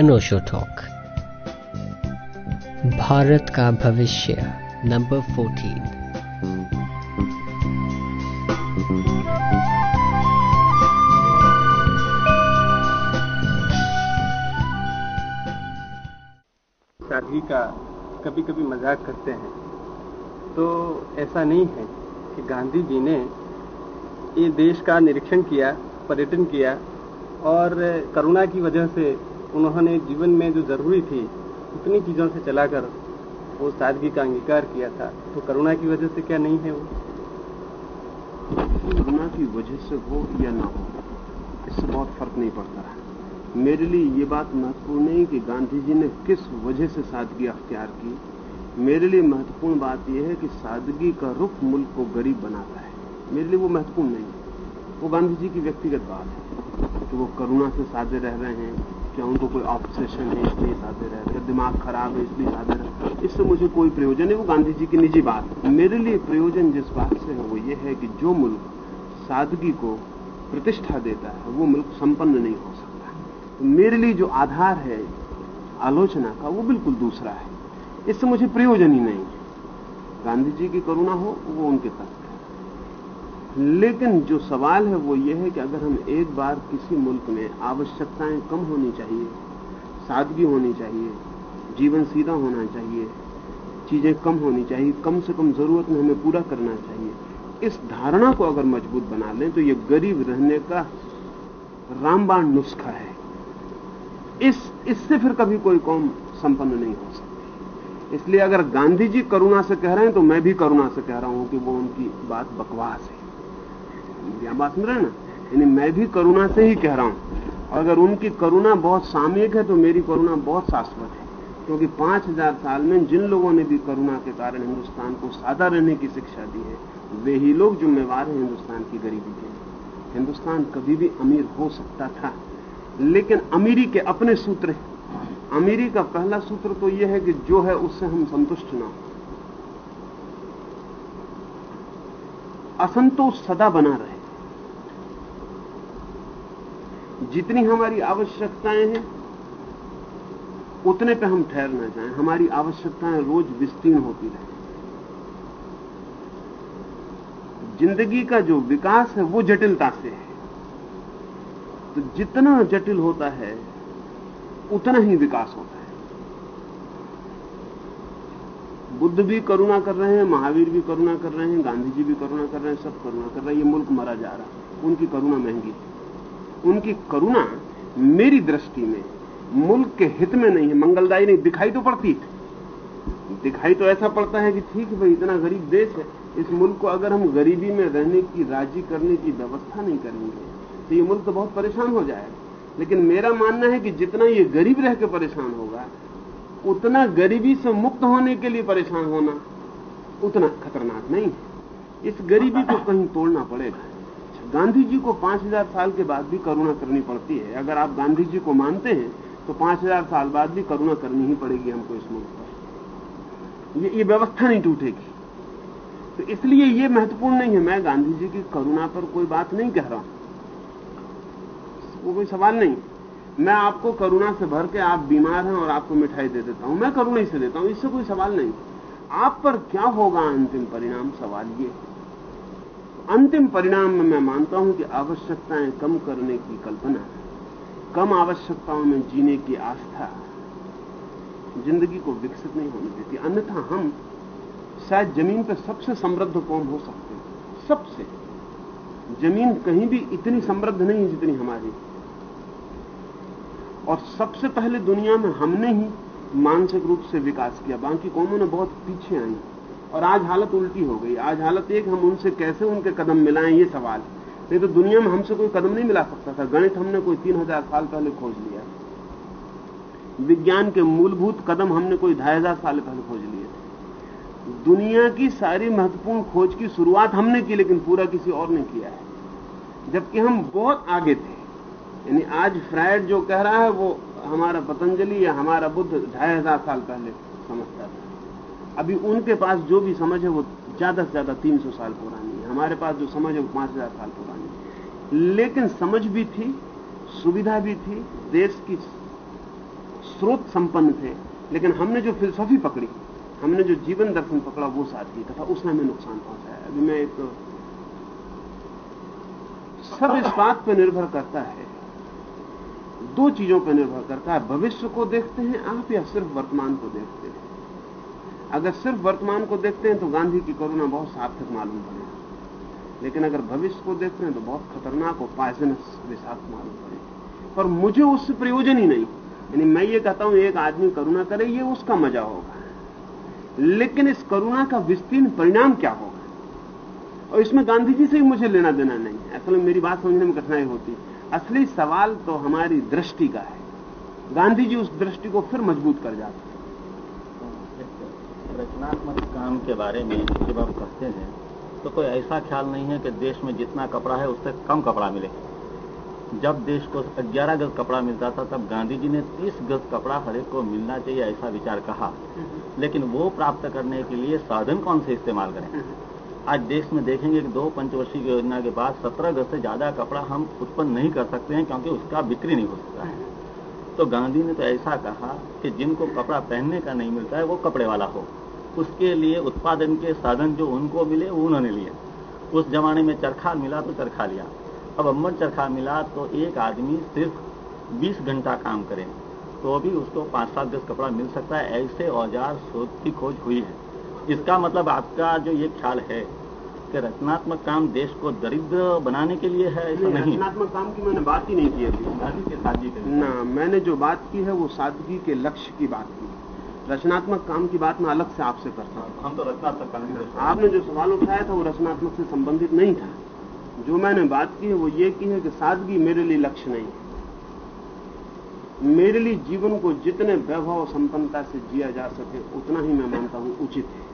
अनोशो talk Bharat का भविष्य number 14 शादी का कभी कभी मज़ाक करते हैं। तो ऐसा नहीं है कि गांधी जी ने ये देश का निरीक्षण किया, पर्यटन किया और करुणा की वजह से उन्होंने जीवन में जो ज़रूरी थी, उतनी चीज़ों से चलाकर वो सादगी का अंगीकार किया था। तो करुणा की वजह से क्या नहीं है वो? करुणा की वजह से हो या ना हो, इससे बहुत फ़र्क नहीं पड़ता। है मेरे लिए ये बात महत्वपूर्ण नहीं कि गांधी जी ने किस वजह से सादगी अख्तियार की। मेरे लिए महत्वपूर्ण बात यह है कि सादगी का रुख मुल्क को गरीब बनाता है। मेरे लिए वो महत्वपूर्ण नहीं है। वो गांधी जी की व्यक्तिगत बात है कि वो करुणा से सादे रह रहे हैं क्या उनको कोई ऑब्सेशन है, इसलिए सादे रह रहे दिमाग खराब है, इसलिए सादे रह इससे मुझे कोई प्रयोजन है वो गांधी जी की निजी बात। मेरे लिए प्रयोजन जिस बात से है, वो ये है कि जो मुल्क सादगी को प्रतिष्ठा देता है, वो मुल्क संपन्न नहीं हो सकता। तो मेरे लिए जो आधार है, आलोचना का, वो बिल्कुल दूसरा है। इससे मुझे प्रयोजन ही नहीं। है गांधी जी की करुणा हो, वो उनके है लेकिन जो सवाल है वो ये है कि अगर हम एक बार किसी मुल्क में आवश्यकताएँ कम होनी चाहिए, सादगी होनी चाहिए, जीवन सीधा होना चाहिए, चीज़ें कम होनी चाहिए, कम से कम ज़रूरत में हमें पूरा करना चाहिए, इस धारणा को अगर मज़बूत बना लें तो ये गरीब रहने का रामबाण नुस्खा है। इस, इससे फिर कभी कोई कौम संपन्न नहीं हो सकती। इसलिए अगर गांधी जी करुणा से कह रहे हैं तो मैं भी करुणा से कह रहा हूँ कि वो उनकी बात बकवास है। यह बात समझ रहे ना यानी मैं भी करुणा से ही कह रहा हूँ। अगर उनकी करुणा बहुत सामयिक है तो मेरी करुणा बहुत शाश्वत है। क्योंकि पाँच हज़ार साल में जिन लोगों ने भी करुणा के कारण हिंदुस्तान को सादा रहने की शिक्षा दी है, वे ही लोग जिम्मेवार हैं हिंदुस्तान की गरीबी के हिंदुस्तान कभी भी अमीर हो सकता था। लेकिन अमीरी के अपने सूत्र हैं। अमीरी का पहला सूत्र तो यह है कि जो है, उससे हम संतुष्ट ना हो। असंतोष सदा बना रहे। जितनी हमारी आवश्यकताएँ हैं, उतने पे हम ठहर ना जाएँ। हमारी आवश्यकताएँ रोज विस्तीर्ण होती रहे। ज़िंदगी का जो विकास है, वो जटिलता से है। तो जितना जटिल होता है, उतना ही विकास होता है। बुद्ध भी करुणा कर रहे हैं, महावीर भी करुणा कर रहे हैं गांधी जी भी करुणा कर रहे हैं, सब करुणा कर रहे हैं, ये मुल्क मरा जा रहा है। उनकी करुणा महँगी है। उनकी करुणा मेरी दृष्टि में मुल्क के हित में नहीं है, मंगलदायी नहीं, दिखाई तो पड़ती दिखाई तो ऐसा पड़ता है कि ठीक है भाई, इतना गरीब देश है, इस मुल्क को अगर हम गरीबी में रहने की, राज़ी करने की व्यवस्था नहीं करेंगे तो ये मुल्क तो बहुत परेशान हो जाएगा। लेकिन मेरा मानना है कि जितना ये गरीब रह के परेशान होगा उतना गरीबी से मुक्त होने के लिए परेशान होना उतना खतरनाक नहीं है। इस गरीबी को कहीं तोड़ना पड़ेगा। गांधी जी को पाँच हज़ार साल के बाद भी करुणा करनी पड़ती है। अगर आप गांधी जी को मानते हैं तो पाँच हज़ार साल बाद भी करुणा करनी ही पड़ेगी हमको इस मुल्क पर। ये, ये व्यवस्था नहीं टूटेगी। तो इसलिए ये महत्वपूर्ण नहीं है। मैं गांधी जी की करुणा पर कोई बात नहीं कह रहा हूँ। वो कोई सवाल नहीं मैं आपको करुणा से भर के आप बीमार हैं और आपको मिठाई दे देता हूँ। मैं करुणा ही से देता हूँ, इससे कोई सवाल नहीं। आप पर क्या होगा अंतिम परिणाम? सवाल ये। अंतिम परिणाम में मैं मानता हूँ कि आवश्यकताएँ कम करने की कल्पना कम आवश्यकताओं में जीने की आस्था ज़िंदगी को विकसित नहीं होने देती। अन्यथा हम शायद ज़मीन पर सबसे समृद्ध कौम हो सकते हैं? सबसे। ज़मीन कहीं भी इतनी समृद्ध नहीं है जितनी हमारी। और सबसे पहले दुनिया में हमने ही मानसिक रूप से विकास किया। बाकी कौमों ने बहुत पीछे आई। और आज हालत उल्टी हो गई। आज हालत एक, हम उनसे कैसे उनके कदम मिलाएँ, ये सवाल नहीं तो दुनिया में हमसे कोई कदम नहीं मिला सकता था। गणित हमने कोई तीन हज़ार साल पहले खोज लिया। विज्ञान के मूलभूत कदम हमने कोई ढाई हज़ार साल पहले खोज लिए। दुनिया की सारी महत्वपूर्ण खोज की शुरुआत हमने की, लेकिन पूरा किसी और ने किया है। जबकि हम बहुत आगे थे। यानी आज फ्रायड जो कह रहा है, वो हमारा पतंजलि या हमारा बुद्ध ढाई हज़ार साल पहले समझता था। अभी उनके पास जो भी समझ है, वो ज़्यादा से ज़्यादा तीन सौ साल पुरानी है। हमारे पास जो समझ है, वो पाँच हज़ार साल पुरानी है। लेकिन समझ भी थी, सुविधा भी थी, देश की स्रोत संपन्न थे, लेकिन हमने जो फिलोसॉफी पकड़ी, हमने जो जीवन दर्शन पकड़ा, वो साथ सादगी तथा उसने हमें नुकसान पहुँचाया अभी मैं एक सब इस बात पर निर्भर करता है दो चीज़ों पर निर्भर करता है। भविष्य को देखते हैं आप या सिर्फ़ वर्तमान को देखते हैं? अगर सिर्फ़ वर्तमान को देखते हैं तो गांधी की करुणा बहुत सार्थक मालूम पड़ेगा लेकिन अगर भविष्य को देखते हैं तो बहुत खतरनाक और पायजनस विषाक्त मालूम पड़ेगा पर मुझे उससे प्रयोजन ही नहीं। यानी मैं ये कहता हूँ, एक आदमी करुणा करे, ये उसका मज़ा होगा। लेकिन इस करुणा का विस्तीर्ण परिणाम क्या होगा? और इसमें गांधी जी से ही मुझे लेना देना नहीं है। असल में मेरी बात समझने में कठिनाई होती असली सवाल तो हमारी दृष्टि का है। गांधी जी उस दृष्टि को फिर मज़बूत कर जाते हैं। रचनात्मक काम के बारे में जब आप कहते हैं तो कोई ऐसा ख्याल नहीं है कि देश में जितना कपड़ा है उससे कम कपड़ा मिले। जब देश को 11 गज कपड़ा मिलता था तब गांधी जी ने 30 गज कपड़ा हरेक को मिलना चाहिए ऐसा विचार कहा। लेकिन वो प्राप्त करने के लिए साधन कौन से इस्तेमाल करें? आज देश में देखेंगे कि दो पंचवर्षीय योजना के बाद सत्रह गज से ज़्यादा कपड़ा हम उत्पन्न नहीं कर सकते हैं क्योंकि उसका बिक्री नहीं हो सकता है। तो गांधी ने तो ऐसा कहा कि जिनको कपड़ा पहनने का नहीं मिलता है, वो कपड़े वाला हो। उसके लिए उत्पादन के साधन जो उनको मिले, वो उन्होंने लिए। उस जमाने में चरखा मिला तो चरखा लिया। अब अम्बर चरखा मिला तो एक आदमी सिर्फ़ 20 घंटा काम करे। तो भी उसको पाँच सात गज कपड़ा मिल सकता है, ऐसे औज़ार शोध की खोज हुई है। इसका मतलब आपका जो ये ख्याल है कि रचनात्मक काम देश को दरिद्र बनाने के लिए है ऐसा नहीं रचनात्मक काम की मैंने बात ही नहीं की अभी। के सादगी के ना मैंने जो बात की है वो सादगी के लक्ष्य की बात की। रचनात्मक काम की बात मैं अलग से आपसे करता हूँ। हम तो रचनात्मक काम आपने जो सवाल उठाया था वो रचनात्मक से संबंधित नहीं था। जो मैंने बात की है वो ये की है कि सादगी मेरे लिए लक्ष्य नहीं है। मेरे लिए जीवन को जितने वैभव और संपन्नता से जिया जा सके उतना ही मैं मानता हूँ उचित है।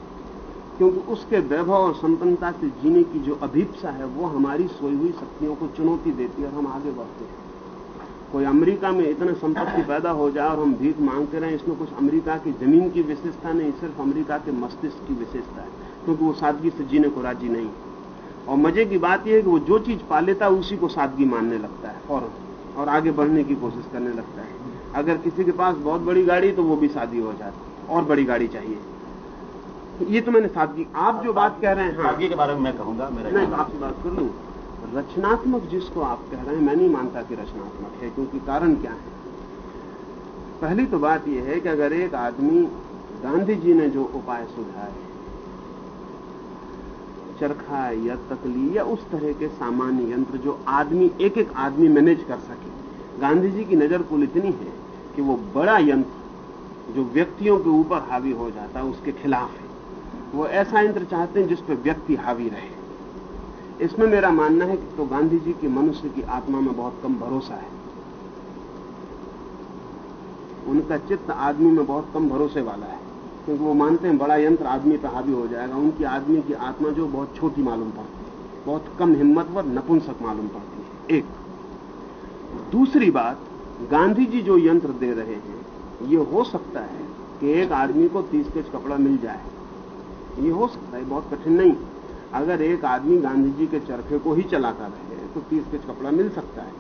क्योंकि उसके वैभव और संपन्नता से जीने की जो अभीपसा है, वो हमारी सोई हुई शक्तियों को चुनौती देती है और हम आगे बढ़ते हैं। कोई अमेरिका में इतना संपत्ति पैदा हो जाए और हम भीख मांगते रहे, इसमें कुछ अमेरिका की ज़मीन की विशेषता नहीं, सिर्फ़ अमेरिका के मस्तिष्क की विशेषता है, क्योंकि वो सादगी से जीने को राज़ी नहीं। और मज़े की बात यह है कि वो जो चीज़ पा लेता है उसी को सादगी मानने लगता है फ़ौरन और आगे बढ़ने की कोशिश करने लगता है। अगर किसी के पास बहुत बड़ी गाड़ी तो वो भी शादी हो जाती और बड़ी गाड़ी चाहिए। ये तो मैंने सादगी आप जो बात कह रहे हैं हाँ। सादगी के बारे में मैं कहूँगा मेरा नहीं आपसे बात कर लू। रचनात्मक जिसको आप कह रहे हैं मैं नहीं मानता कि रचनात्मक है क्योंकि कारण क्या है? पहली तो बात यह है कि अगर एक आदमी गांधी जी ने जो उपाय सुझाए चरखा या तकली या उस तरह के सामान्य यंत्र जो आदमी एक एक आदमी मैनेज कर सके गांधी जी की नज़र कुल इतनी है कि वो बड़ा यंत्र जो व्यक्तियों के ऊपर हावी हो जाता है उसके खिलाफ है। वो ऐसा यंत्र चाहते हैं जिस पर व्यक्ति हावी रहे। इसमें मेरा मानना है कि तो गांधी जी की मनुष्य की आत्मा में बहुत कम भरोसा है। उनका चित्त आदमी में बहुत कम भरोसे वाला है, क्योंकि वो मानते हैं बड़ा यंत्र आदमी पर हावी हो जाएगा। उनकी आदमी की आत्मा जो बहुत छोटी मालूम पड़ती है, बहुत कम हिम्मतवर नपुंसक मालूम पड़ती है। एक। दूसरी बात, गांधी जी जो यंत्र दे रहे हैं, ये हो सकता है कि एक आदमी को तीस पेज कपड़ा मिल जाए। ये हो सकता है बहुत कठिन नहीं। अगर एक आदमी गांधी जी के चरखे को ही चलाता रहे तो तीस पेज कपड़ा मिल सकता है।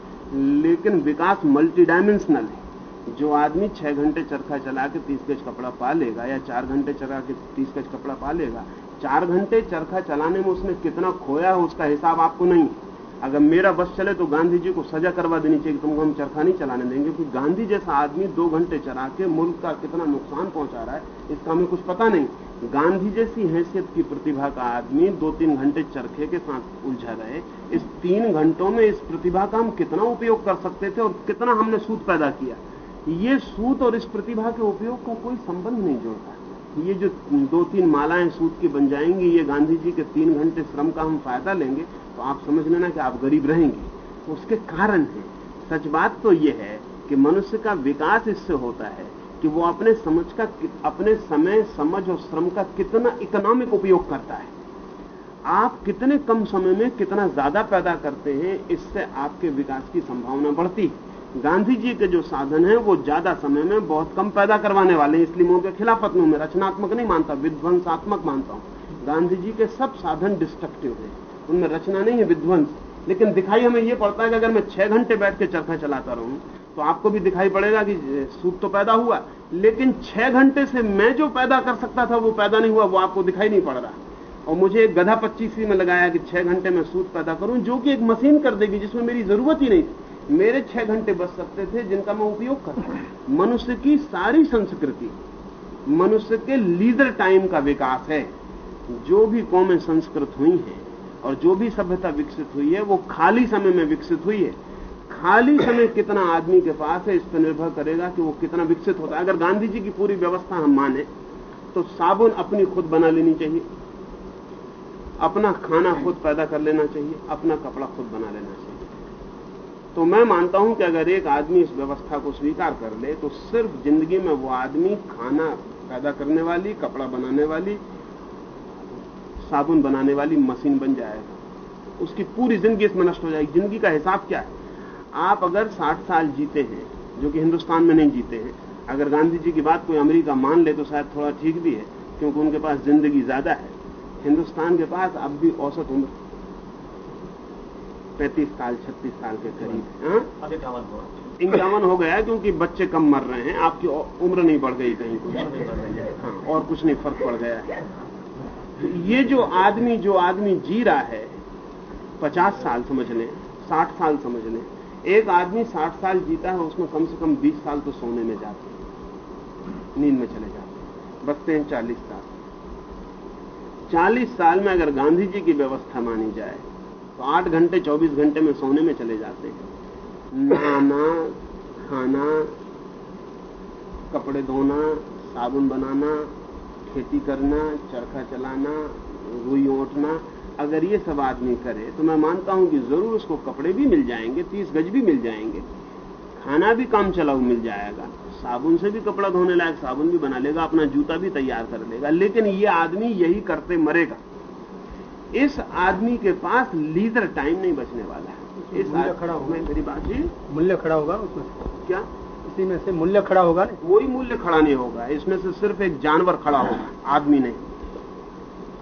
लेकिन विकास मल्टी डायमेंशनल है। जो आदमी छह घंटे चरखा चला के तीस गज कपड़ा पा लेगा, या चार घंटे चला के तीस गज कपड़ा पा लेगा, चार घंटे चरखा चलाने में उसने कितना खोया है, उसका हिसाब आपको नहीं है। अगर मेरा बस चले तो गांधी जी को सजा करवा देनी चाहिए तुमको हम चरखा नहीं चलाने देंगे, क्योंकि गांधी जैसा आदमी दो घंटे चला के मुल्क का कितना नुकसान पहुँचा रहा है, इसका हमें कुछ पता नहीं। गांधी जैसी हैसियत की प्रतिभा का आदमी दो तीन घंटे चरखे के साथ उलझा रहे। इस तीन घंटों में इस प्रतिभा का हम कितना उपयोग कर सकते थे और कितना हमने सूद पैदा किया? ये सूत और इस प्रतिभा के उपयोग का कोई संबंध नहीं जोड़ता। ये जो दो तीन मालाएँ सूत की बन जाएँगी, ये गांधी जी के तीन घंटे श्रम का हम फ़ायदा लेंगे तो आप समझ लेना कि आप गरीब रहेंगे। तो उसके कारण है। सच बात तो यह है कि मनुष्य का विकास इससे होता है कि वो अपने समझ का अपने समय, समझ और श्रम का कितना इकोनॉमिक उपयोग करता है। आप कितने कम समय में कितना ज़्यादा पैदा करते हैं, इससे आपके विकास की संभावना बढ़ती है। गांधी जी के जो साधन है, वो ज़्यादा समय में बहुत कम पैदा करवाने वाले हैं। इसलिए मैं उनके खिलाफत में रचनात्मक नहीं मानता, विध्वंसात्मक मानता हूँ। गांधी जी के सब साधन डिस्ट्रक्टिव हैं। उनमें रचना नहीं है, विध्वंस। लेकिन दिखाई हमें यह पड़ता है कि अगर मैं छह घंटे बैठ के चरखा चलाता रहूँ तो आपको भी दिखाई पड़ेगा कि सूत तो पैदा हुआ, लेकिन छह घंटे से मैं जो पैदा कर सकता था, वो पैदा नहीं हुआ, वो आपको दिखाई नहीं पड़ रहा। और मुझे एक गधा पच्चीसवीं में लगाया कि छह घंटे में सूत पैदा करूँ, जो कि एक मशीन कर देगी, जिसमें मेरी ज़रूरत ही नहीं थी। मेरे छह घंटे बच सकते थे, जिनका मैं उपयोग करता मनुष्य की सारी संस्कृति, मनुष्य के लीडर टाइम का विकास है। जो भी कौमें संस्कृत हुई हैं और जो भी सभ्यता विकसित हुई है, वो खाली समय में विकसित हुई है। खाली समय कितना आदमी के पास है, इस पर निर्भर करेगा कि वो कितना विकसित होता है। अगर गांधी जी की पूरी व्यवस्था हम माने तो साबुन अपनी खुद बना लेनी चाहिए। अपना खाना खुद पैदा कर लेना चाहिए, अपना कपड़ा खुद बना लेना चाहिए। तो मैं मानता हूँ कि अगर एक आदमी इस व्यवस्था को स्वीकार कर ले तो सिर्फ़ ज़िंदगी में वो आदमी खाना पैदा करने वाली, कपड़ा बनाने वाली साबुन बनाने वाली मशीन बन जाएगा उसकी पूरी ज़िंदगी इसमें नष्ट हो जाएगी। ज़िंदगी का हिसाब क्या है? आप अगर 60 साल जीते हैं, जो कि हिंदुस्तान में नहीं जीते हैं, अगर गांधी जी की बात कोई अमेरिका मान ले तो शायद थोड़ा ठीक भी है, क्योंकि उनके पास ज़िंदगी ज़्यादा है। हिंदुस्तान के पास अब भी औसत उम्र पैंतीस साल, छत्तीस साल के करीब इक्यावन इक्यावन हो गया क्योंकि बच्चे कम मर रहे हैं, आपकी उम्र नहीं बढ़ गई कहीं कुछ हाँ और कुछ नहीं, फ़र्क पड़ गया है। ये जो आदमी जो आदमी जी रहा है, पचास साल समझ लें साठ साल समझ लें एक आदमी साठ साल जीता है, उसमें कम से कम बीस साल तो सोने में जाते हैं, नींद में चले जाते हैं। बचते हैं चालीस साल। चालीस साल में अगर गांधी जी की व्यवस्था मानी जाए तो आठ घंटे, चौबीस घंटे में सोने में चले जाते हैं। नहाना, खाना, कपड़े धोना, साबुन बनाना खेती करना चरखा चलाना रुई ओटना अगर ये सब आदमी करे तो मैं मानता हूँ कि ज़रूर उसको कपड़े भी मिल जाएँगे तीस गज भी मिल जाएँगे। खाना भी काम चलाऊ मिल जाएगा। साबुन से भी कपड़ा धोने लायक साबुन भी बना लेगा अपना जूता भी तैयार कर लेगा लेकिन ये आदमी यही करते मरेगा। इस आदमी के पास लीजर टाइम नहीं बचने वाला है। इस खड़ा होगा। मेरी बात जी? मूल्य खड़ा होगा उसमें। क्या? इसी में से मूल्य खड़ा होगा ना? कोई मूल्य खड़ा नहीं होगा। इसमें से सिर्फ़ एक जानवर खड़ा होगा, आदमी नहीं।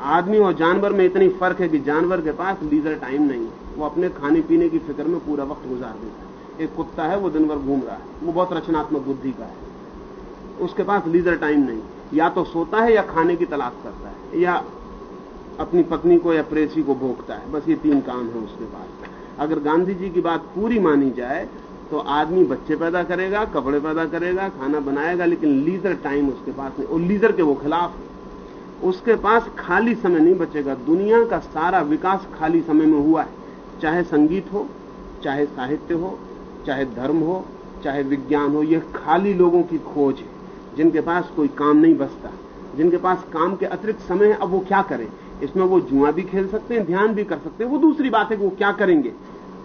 आदमी और जानवर में इतनी फ़र्क है कि जानवर के पास लीजर टाइम नहीं है। वो अपने खाने पीने की फ़िक्र में पूरा वक्त गुजार देता है। एक कुत्ता है, वो दिन भर घूम रहा है। वो बहुत रचनात्मक बुद्धि का है। उसके पास लीजर टाइम नहीं। या तो सोता है या खाने की तलाश करता है। या अपनी पत्नी को या प्रेसी को भोगता है। बस ये तीन काम है उसके पास। अगर गांधी जी की बात पूरी मानी जाए तो आदमी बच्चे पैदा करेगा, कपड़े पैदा करेगा, खाना बनाएगा, लेकिन लीजर टाइम उसके पास नहीं। और लीजर के वो खिलाफ है। उसके पास खाली समय नहीं बचेगा। दुनिया का सारा विकास खाली समय में हुआ है। चाहे संगीत हो, चाहे साहित्य हो, चाहे धर्म हो, चाहे विज्ञान हो यह खाली लोगों की खोज है। जिनके पास कोई काम नहीं बचता जिनके पास काम के अतिरिक्त समय है, अब वो क्या करें? इसमें वो जुआ भी खेल सकते हैं, ध्यान भी कर सकते हैं। वो दूसरी बात है कि वो क्या करेंगे?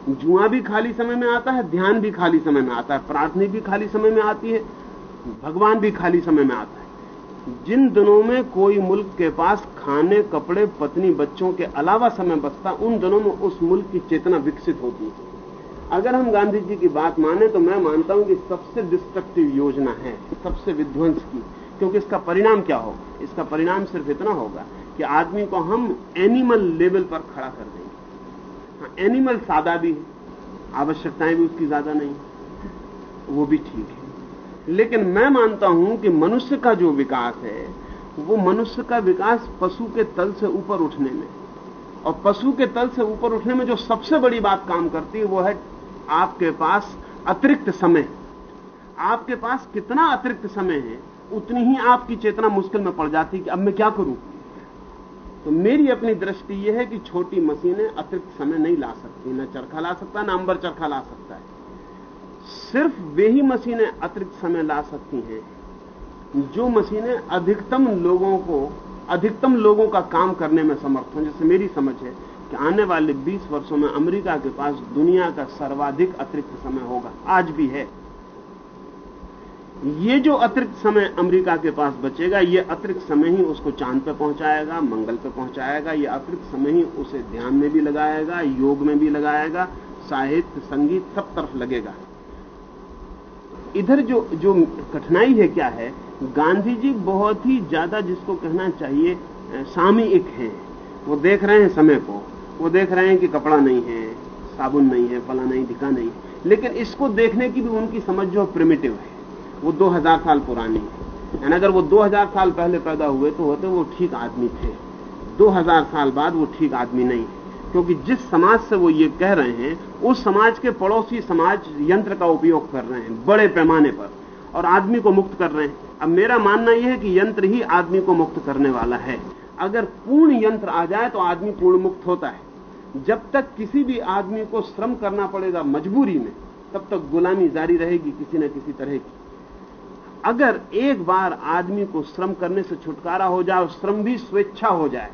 जुआ भी खाली समय में आता है, ध्यान भी खाली समय में आता है, प्रार्थना भी खाली समय में आती है, भगवान भी खाली समय में आता है। जिन दिनों में कोई मुल्क के पास खाने, कपड़े, पत्नी, बच्चों के अलावा समय बचता, उन दिनों में उस मुल्क की चेतना विकसित होती है। अगर हम गांधी जी की बात माने तो मैं मानता हूँ कि सबसे डिस्ट्रक्टिव योजना है, सबसे विध्वंस की, क्योंकि इसका परिणाम क्या होगा? इसका परिणाम सिर्फ़ इतना होगा कि आदमी को हम एनिमल लेवल पर खड़ा कर देंगे। हाँ, एनिमल सादा भी है आवश्यकताएँ भी उसकी ज़्यादा नहीं वो भी ठीक है। लेकिन मैं मानता हूँ कि मनुष्य का जो विकास है वो मनुष्य का विकास पशु के तल से ऊपर उठने में। और पशु के तल से ऊपर उठने में जो सबसे बड़ी बात काम करती है वो है आपके पास अतिरिक्त समय। आपके पास कितना अतिरिक्त समय है उतनी ही आपकी चेतना मुश्किल में पड़ जाती है कि अब मैं क्या करूँ? तो मेरी अपनी दृष्टि यह है कि छोटी मशीनें अतिरिक्त समय नहीं ला सकती, न चरखा ला सकता, न अंबर चरखा ला सकता है। सिर्फ़ वे ही मशीनें अतिरिक्त समय ला सकती हैं, जो मशीनें अधिकतम लोगों को, अधिकतम लोगों का काम करने में समर्थ हों। जैसे मेरी समझ है कि आने वाले 20 वर्षों में अमेरिका के पास दुनिया का सर्वाधिक अतिरिक्त समय होगा, आज भी है। ये जो अतिरिक्त समय अमेरिका के पास बचेगा, ये अतिरिक्त समय ही उसको चाँद पर पहुंचाएगा, मंगल पर पहुंचाएगा, ये अतिरिक्त समय ही उसे ध्यान में भी लगाएगा, योग में भी लगाएगा, साहित्य, संगीत सब तरफ़ लगेगा। इधर जो जो कठिनाई है क्या है? गांधी जी बहुत ही ज़्यादा जिसको कहना चाहिए सामयिक हैं। वो देख रहे हैं समय को। वो देख रहे हैं कि कपड़ा नहीं है, साबुन नहीं है फला नहीं ढिका नहीं। लेकिन इसको देखने की भी उनकी समझ जो प्रिमिटिव है। वो 2000 साल पुरानी। है अगर वो 2000 साल पहले पैदा हुए तो होते वो ठीक आदमी थे। 2000 साल बाद वो ठीक आदमी नहीं। क्योंकि जिस समाज से वो ये कह रहे हैं, उस समाज के पड़ोसी समाज यंत्र का उपयोग कर रहे हैं, बड़े पैमाने पर। और आदमी को मुक्त कर रहे हैं। अब मेरा मानना यह है कि यंत्र ही आदमी को मुक्त करने वाला है। अगर पूर्ण यंत्र आ जाए तो आदमी पूर्ण मुक्त होता है। जब तक किसी भी आदमी को श्रम करना पड़ेगा मजबूरी में, तब तक गुलामी जारी रहेगी किसी न किसी तरह की। अगर एक बार आदमी को श्रम करने से छुटकारा हो जाए, और श्रम भी स्वेच्छा हो जाए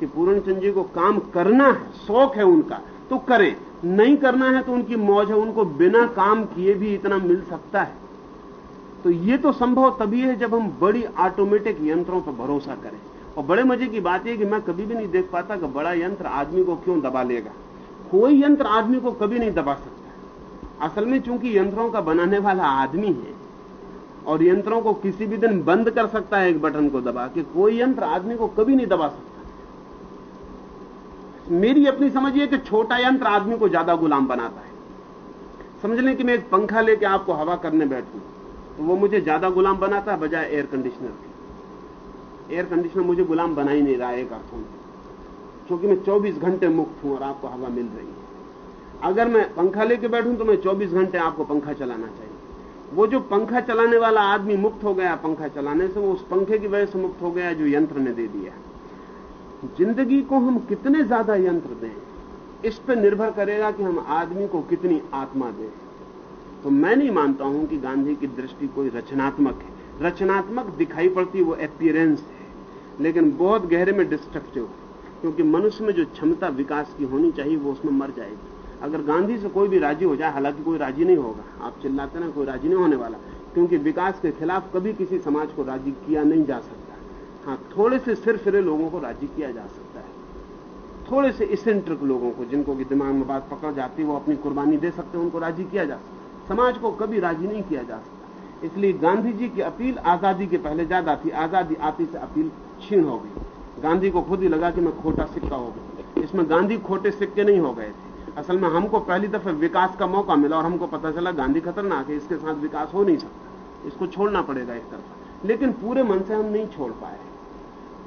कि पूरणचंद जी को काम करना है, शौक है उनका तो करें। नहीं करना है तो उनकी मौज है, उनको बिना काम किए भी इतना मिल सकता है। तो ये तो संभव तभी है जब हम बड़ी ऑटोमेटिक यंत्रों पर भरोसा करें। और बड़े मज़े की बात यह कि मैं कभी भी नहीं देख पाता कि बड़ा यंत्र आदमी को क्यों दबा लेगा। कोई यंत्र आदमी को कभी नहीं दबा सकता। असल में चूँकि यंत्रों का बनाने वाला आदमी है और यंत्रों को किसी भी दिन बंद कर सकता है एक बटन को दबा के। कोई यंत्र आदमी को कभी नहीं दबा सकता। मेरी अपनी समझ ये कि छोटा यंत्र आदमी को ज़्यादा गुलाम बनाता है। समझ लें कि मैं एक पंखा लेके आपको हवा करने बैठूं तो वो मुझे ज़्यादा गुलाम बनाता है बजाय एयर कंडीशनर के। एयर कंडीशनर मुझे गुलाम बना ही नहीं रहा एक अर्थों में, क्योंकि मैं 24 घंटे मुक्त हूँ और आपको हवा मिल रही है। अगर मैं पंखा लेके बैठूं तो मैं 24 घंटे आपको पंखा चलाना चाहिए। वो जो पंखा चलाने वाला आदमी मुक्त हो गया, पंखा चलाने से वो उस पंखे की वजह से मुक्त हो गया जो यंत्र ने दे दिया ज़िंदगी को हम कितने ज़्यादा यंत्र दें, इस पर निर्भर करेगा कि हम आदमी को कितनी आत्मा दें। तो मैं नहीं मानता हूँ कि गांधी की दृष्टि कोई रचनात्मक है। रचनात्मक दिखाई पड़ती, वो एपियरेंस है। लेकिन बहुत गहरे में डिस्ट्रक्टिव है, क्योंकि मनुष्य में जो क्षमता विकास की होनी चाहिए, वो उसमें मर जाएगी। अगर गांधी से कोई भी राज़ी हो जाए, हालाँकि कोई राज़ी नहीं होगा। आप चिल्लाते ना, कोई राज़ी नहीं होने वाला। क्योंकि विकास के खिलाफ कभी किसी समाज को राज़ी किया नहीं जा सकता। हाँ थोड़े से सिर फिरे लोगों को राज़ी किया जा सकता है। थोड़े से इसेंट्रिक लोगों को, जिनको कि दिमाग में बात पकड़ जाती है, वो अपनी कुर्बानी दे सकते हैं, उनको राज़ी किया जा सकता समाज को कभी राज़ी नहीं किया जा सकता। इसलिए गांधी जी की अपील, आज़ादी के पहले ज़्यादा थी, आज़ादी आती से अपील छीन हो गई। गांधी को खुद ही लगा कि मैं खोटा सिक्का हो गया। इसमें गांधी खोटे सिक्के नहीं हो गए थे। असल में हमको पहली दफे विकास का मौका मिला और हमको पता चला गांधी खतरनाक है, इसके साथ विकास हो नहीं सकता। इसको छोड़ना पड़ेगा एक तरफ़। लेकिन पूरे मन से हम नहीं छोड़ पाए।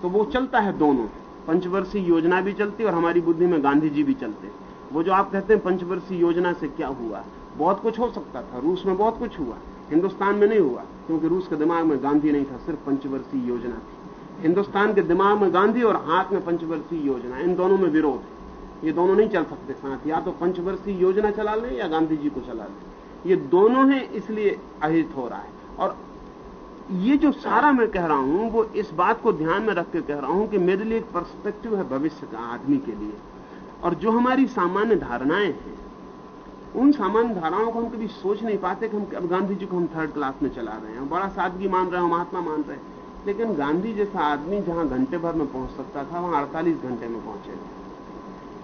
तो वो चलता है दोनों। पंचवर्षीय योजना भी चलती और हमारी बुद्धि में गांधी जी भी चलते वो जो आप कहते हैं पंचवर्षीय योजना से क्या हुआ? बहुत कुछ हो सकता था। रूस में बहुत कुछ हुआ। हिंदुस्तान में नहीं हुआ, क्योंकि रूस के दिमाग में गांधी नहीं था, सिर्फ़ पंचवर्षीय योजना थी। हिंदुस्तान के दिमाग में गांधी और हाथ में पंचवर्षीय योजना, इन दोनों में विरोध है। ये दोनों नहीं चल सकते साथ या तो पंचवर्षीय योजना चला लें या गांधी जी को चला लें। ये दोनों हैं, इसलिए अहित हो रहा है। और ये जो सारा मैं कह रहा हूँ, वो इस बात को ध्यान में रख के कह रहा हूँ कि मेरे लिए एक पर्सपेक्टिव है भविष्य का आदमी के लिए। और जो हमारी सामान्य धारणाएँ हैं, उन सामान्य धारणाओं को हम कभी सोच नहीं पाते कि हम अब गांधी जी को हम थर्ड क्लास में चला रहे हैं। बड़ा सादगी मान रहे हैं महात्मा मान रहे हैं। लेकिन गांधी जैसा आदमी जहाँ घंटे भर में पहुँच सकता था, वहाँ अड़तालीस घंटे में पहुँचे थे।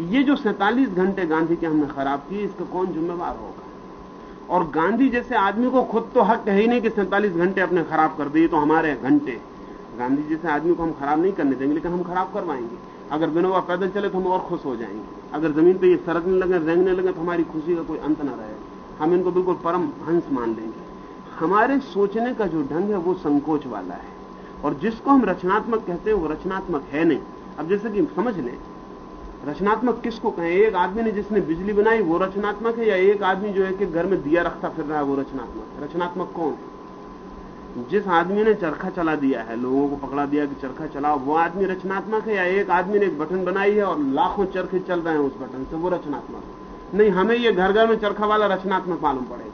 ये जो सैतालीस घंटे गांधी के हमने खराब किए, इसका कौन जिम्मेवार होगा? और गांधी जैसे आदमी को खुद तो हक है ही नहीं कि सैतालीस घंटे अपने खराब कर दिए तो हमारे घंटे। गांधी जैसे आदमी को हम खराब नहीं करने देंगे, लेकिन हम खराब करवाएँगे। अगर विनोबा पैदल चले तो हम और खुश हो जाएँगे। अगर ज़मीन पे ये सरकने लगे, रेंगने लगे तो हमारी खुशी का कोई अंत ना रहेगा हम इनको बिल्कुल परम हंस मान लेंगे। हमारे सोचने का जो ढंग है, वो संकोच वाला है। और जिसको हम रचनात्मक कहते हैं, वो रचनात्मक है नहीं। अब जैसे कि समझ लें रचनात्मक किसको कहें? एक आदमी ने जिसने बिजली बनाई, वो रचनात्मक है? या एक आदमी जो है कि घर में दिया रखता फिर रहा है, वो रचनात्मक रचनात्मक कौन? है जिस आदमी ने चरखा चला दिया है, लोगों को पकड़ा दिया कि चरखा चलाओ, वो आदमी रचनात्मक है या एक आदमी ने एक बटन बनाई है और लाखों चरखे चल रहे हैं उस बटन से, वो रचनात्मक नहीं, हमें ये घर घर में चरखा वाला रचनात्मक मालूम पड़ेगा।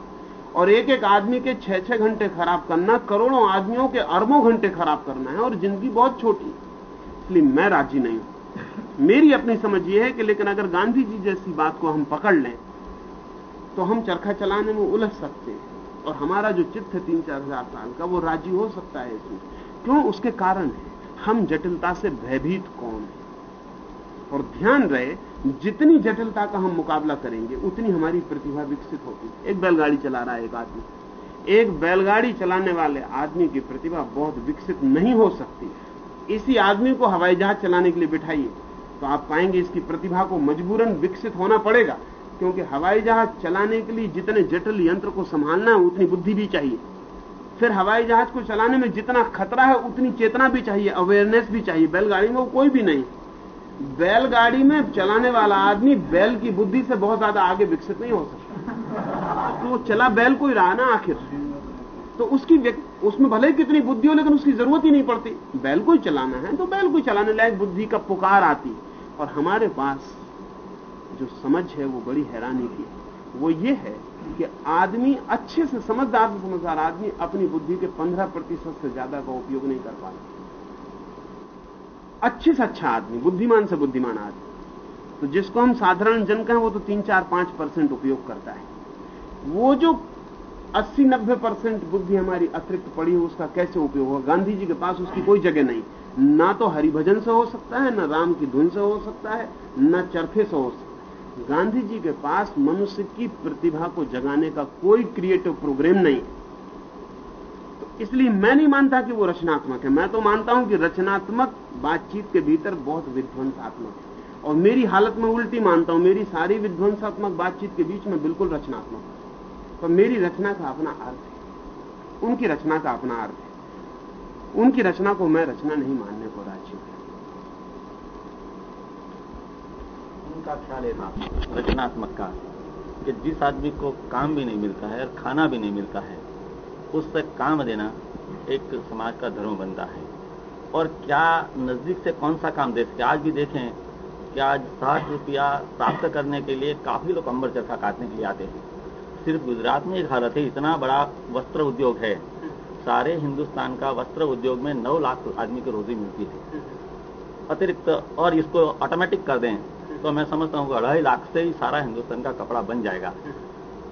और एक एक आदमी के छह छह घंटे खराब करना, करोड़ों आदमियों के अरबों घंटे खराब करना है, और ज़िंदगी बहुत छोटी इसलिए मैं राज़ी नहीं हूँ। मेरी अपनी समझ यह है कि लेकिन अगर गांधी जी जैसी बात को हम पकड़ लें तो हम चरखा चलाने में उलझ सकते हैं। और हमारा जो चित्त है तीन चार हज़ार साल का, वो राज़ी हो सकता है इसमें। क्यों? उसके कारण है, हम जटिलता से भयभीत कौन है? और ध्यान रहे, जितनी जटिलता का हम मुकाबला करेंगे, उतनी हमारी प्रतिभा विकसित होगी एक बैलगाड़ी चला रहा है एक आदमी। एक बैलगाड़ी चलाने वाले आदमी की प्रतिभा बहुत विकसित नहीं हो सकती। इसी आदमी को हवाई जहाज़ चलाने के लिए बिठाइए। तो आप पाएँगे इसकी प्रतिभा को मजबूरन विकसित होना पड़ेगा, क्योंकि हवाई जहाज़ चलाने के लिए जितने जटिल यंत्र को संभालना है, उतनी बुद्धि भी चाहिए। फिर हवाई जहाज़ को चलाने में जितना खतरा है, उतनी चेतना भी चाहिए अवेयरनेस भी चाहिए। बैलगाड़ी में वो कोई भी नहीं। बैलगाड़ी में चलाने वाला आदमी बैल की बुद्धि से बहुत ज़्यादा आगे विकसित नहीं हो सकता। तो वो चला बैल को ही रहा ना आखिर। तो उसकी उसमें भले ही कितनी बुद्धि हो, लेकिन उसकी ज़रूरत ही नहीं पड़ती। बैल को चलाना है तो बैल को चलाने लायक बुद्धि का पुकार आती और हमारे पास जो समझ है, वो बड़ी हैरानी की वो ये है कि आदमी अच्छे से समझदार से समझदार आदमी अपनी बुद्धि के पंद्रह प्रतिशत से ज़्यादा का उपयोग नहीं कर पाता। अच्छे से अच्छा आदमी, बुद्धिमान से बुद्धिमान आदमी। तो जिसको हम साधारण जन कहें, वो तो तीन चार पाँच परसेंट उपयोग करता है। वो जो अस्सी नब्बे परसेंट बुद्धि हमारी अतिरिक्त पड़ी है, उसका कैसे उपयोग होगा? गांधी जी के पास उसकी कोई जगह नहीं। ना तो हरिभजन से हो सकता है, ना राम की धुन से हो सकता है, ना चरखे से हो सकता है। गांधी जी के पास मनुष्य की प्रतिभा को जगाने का कोई क्रिएटिव प्रोग्राम नहीं। तो इसलिए मैं नहीं मानता कि वो रचनात्मक है। मैं तो मानता हूँ कि रचनात्मक बातचीत के भीतर बहुत विध्वंसात्मक है। और मेरी हालत में उल्टी मानता हूँ। मेरी सारी विध्वंसात्मक बातचीत के बीच में बिल्कुल रचनात्मक पर मेरी रचना का अपना अर्थ है। उनकी रचना का अपना अर्थ है। उनकी रचना को मैं रचना नहीं मानने को राज़ी हूँ। उनका ख्याल है रचनात्मक का। कि जिस आदमी को काम भी नहीं मिलता है और खाना भी नहीं मिलता है, उससे काम देना एक समाज का धर्म बनता है। और क्या नज़दीक से कौन सा काम दे सके? आज भी देखें कि आज साठ रुपया प्राप्त करने के लिए काफ़ी लोग अंबर चरखा काटने के लिए आते हैं। सिर्फ़ गुजरात में एक हालत है, इतना बड़ा वस्त्र उद्योग है। सारे हिंदुस्तान का वस्त्र उद्योग में नौ लाख आदमी की रोजी मिलती है। अतिरिक्त और इसको ऑटोमेटिक कर दें तो मैं समझता हूँ अढ़ाई लाख से ही सारा हिंदुस्तान का कपड़ा बन जाएगा।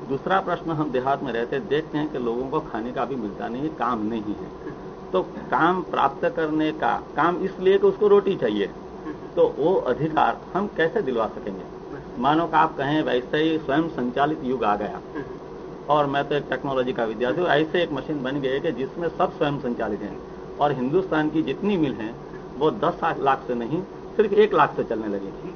दूसरा प्रश्न, हम देहात में रहते देखते हैं कि लोगों को खाने का भी मिलता नहीं, काम नहीं है। तो काम प्राप्त करने का, काम इसलिए कि उसको रोटी चाहिए तो वो अधिकार हम कैसे दिलवा सकेंगे? मानो का आप कहें वैसे ही स्वयं संचालित युग आ गया। और मैं तो एक टेक्नोलॉजी का विद्यार्थी हूँ, ऐसे एक मशीन बन गई कि जिसमें सब स्वयं संचालित हैं। और हिंदुस्तान की जितनी मिल हैं, वो दस लाख से नहीं, सिर्फ़ एक लाख से चलने लगी।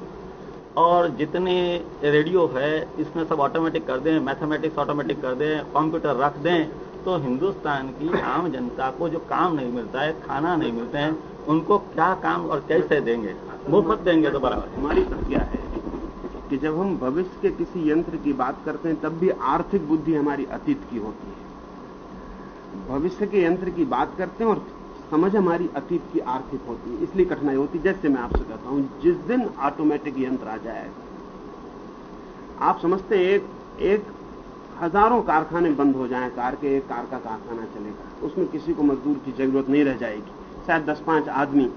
और जितने रेडियो है, इसमें सब ऑटोमेटिक कर दें मैथमेटिक्स ऑटोमेटिक कर दें कंप्यूटर रख दें तो हिंदुस्तान की आम जनता को जो काम नहीं मिलता है, खाना नहीं मिलते हैं, उनको क्या काम और कैसे देंगे? मुफ़्त देंगे तो बराबर। हमारी प्रक्रिया है। कि जब हम भविष्य के किसी यंत्र की बात करते हैं, तब भी आर्थिक बुद्धि हमारी अतीत की होती है। भविष्य के यंत्र की बात करते हैं और समझ हमारी अतीत की आर्थिक होती है। इसलिए कठिनाई होती जैसे मैं आपसे कहता हूँ, जिस दिन ऑटोमेटिक यंत्र आ जाएगा आप समझते एक एक हज़ारों कारखाने बंद हो जाएँ, कार के एक कार का कारखाना चलेगा। उसमें किसी को मजदूर की ज़रूरत नहीं रह जाएगी। शायद दस, पाँच आदमी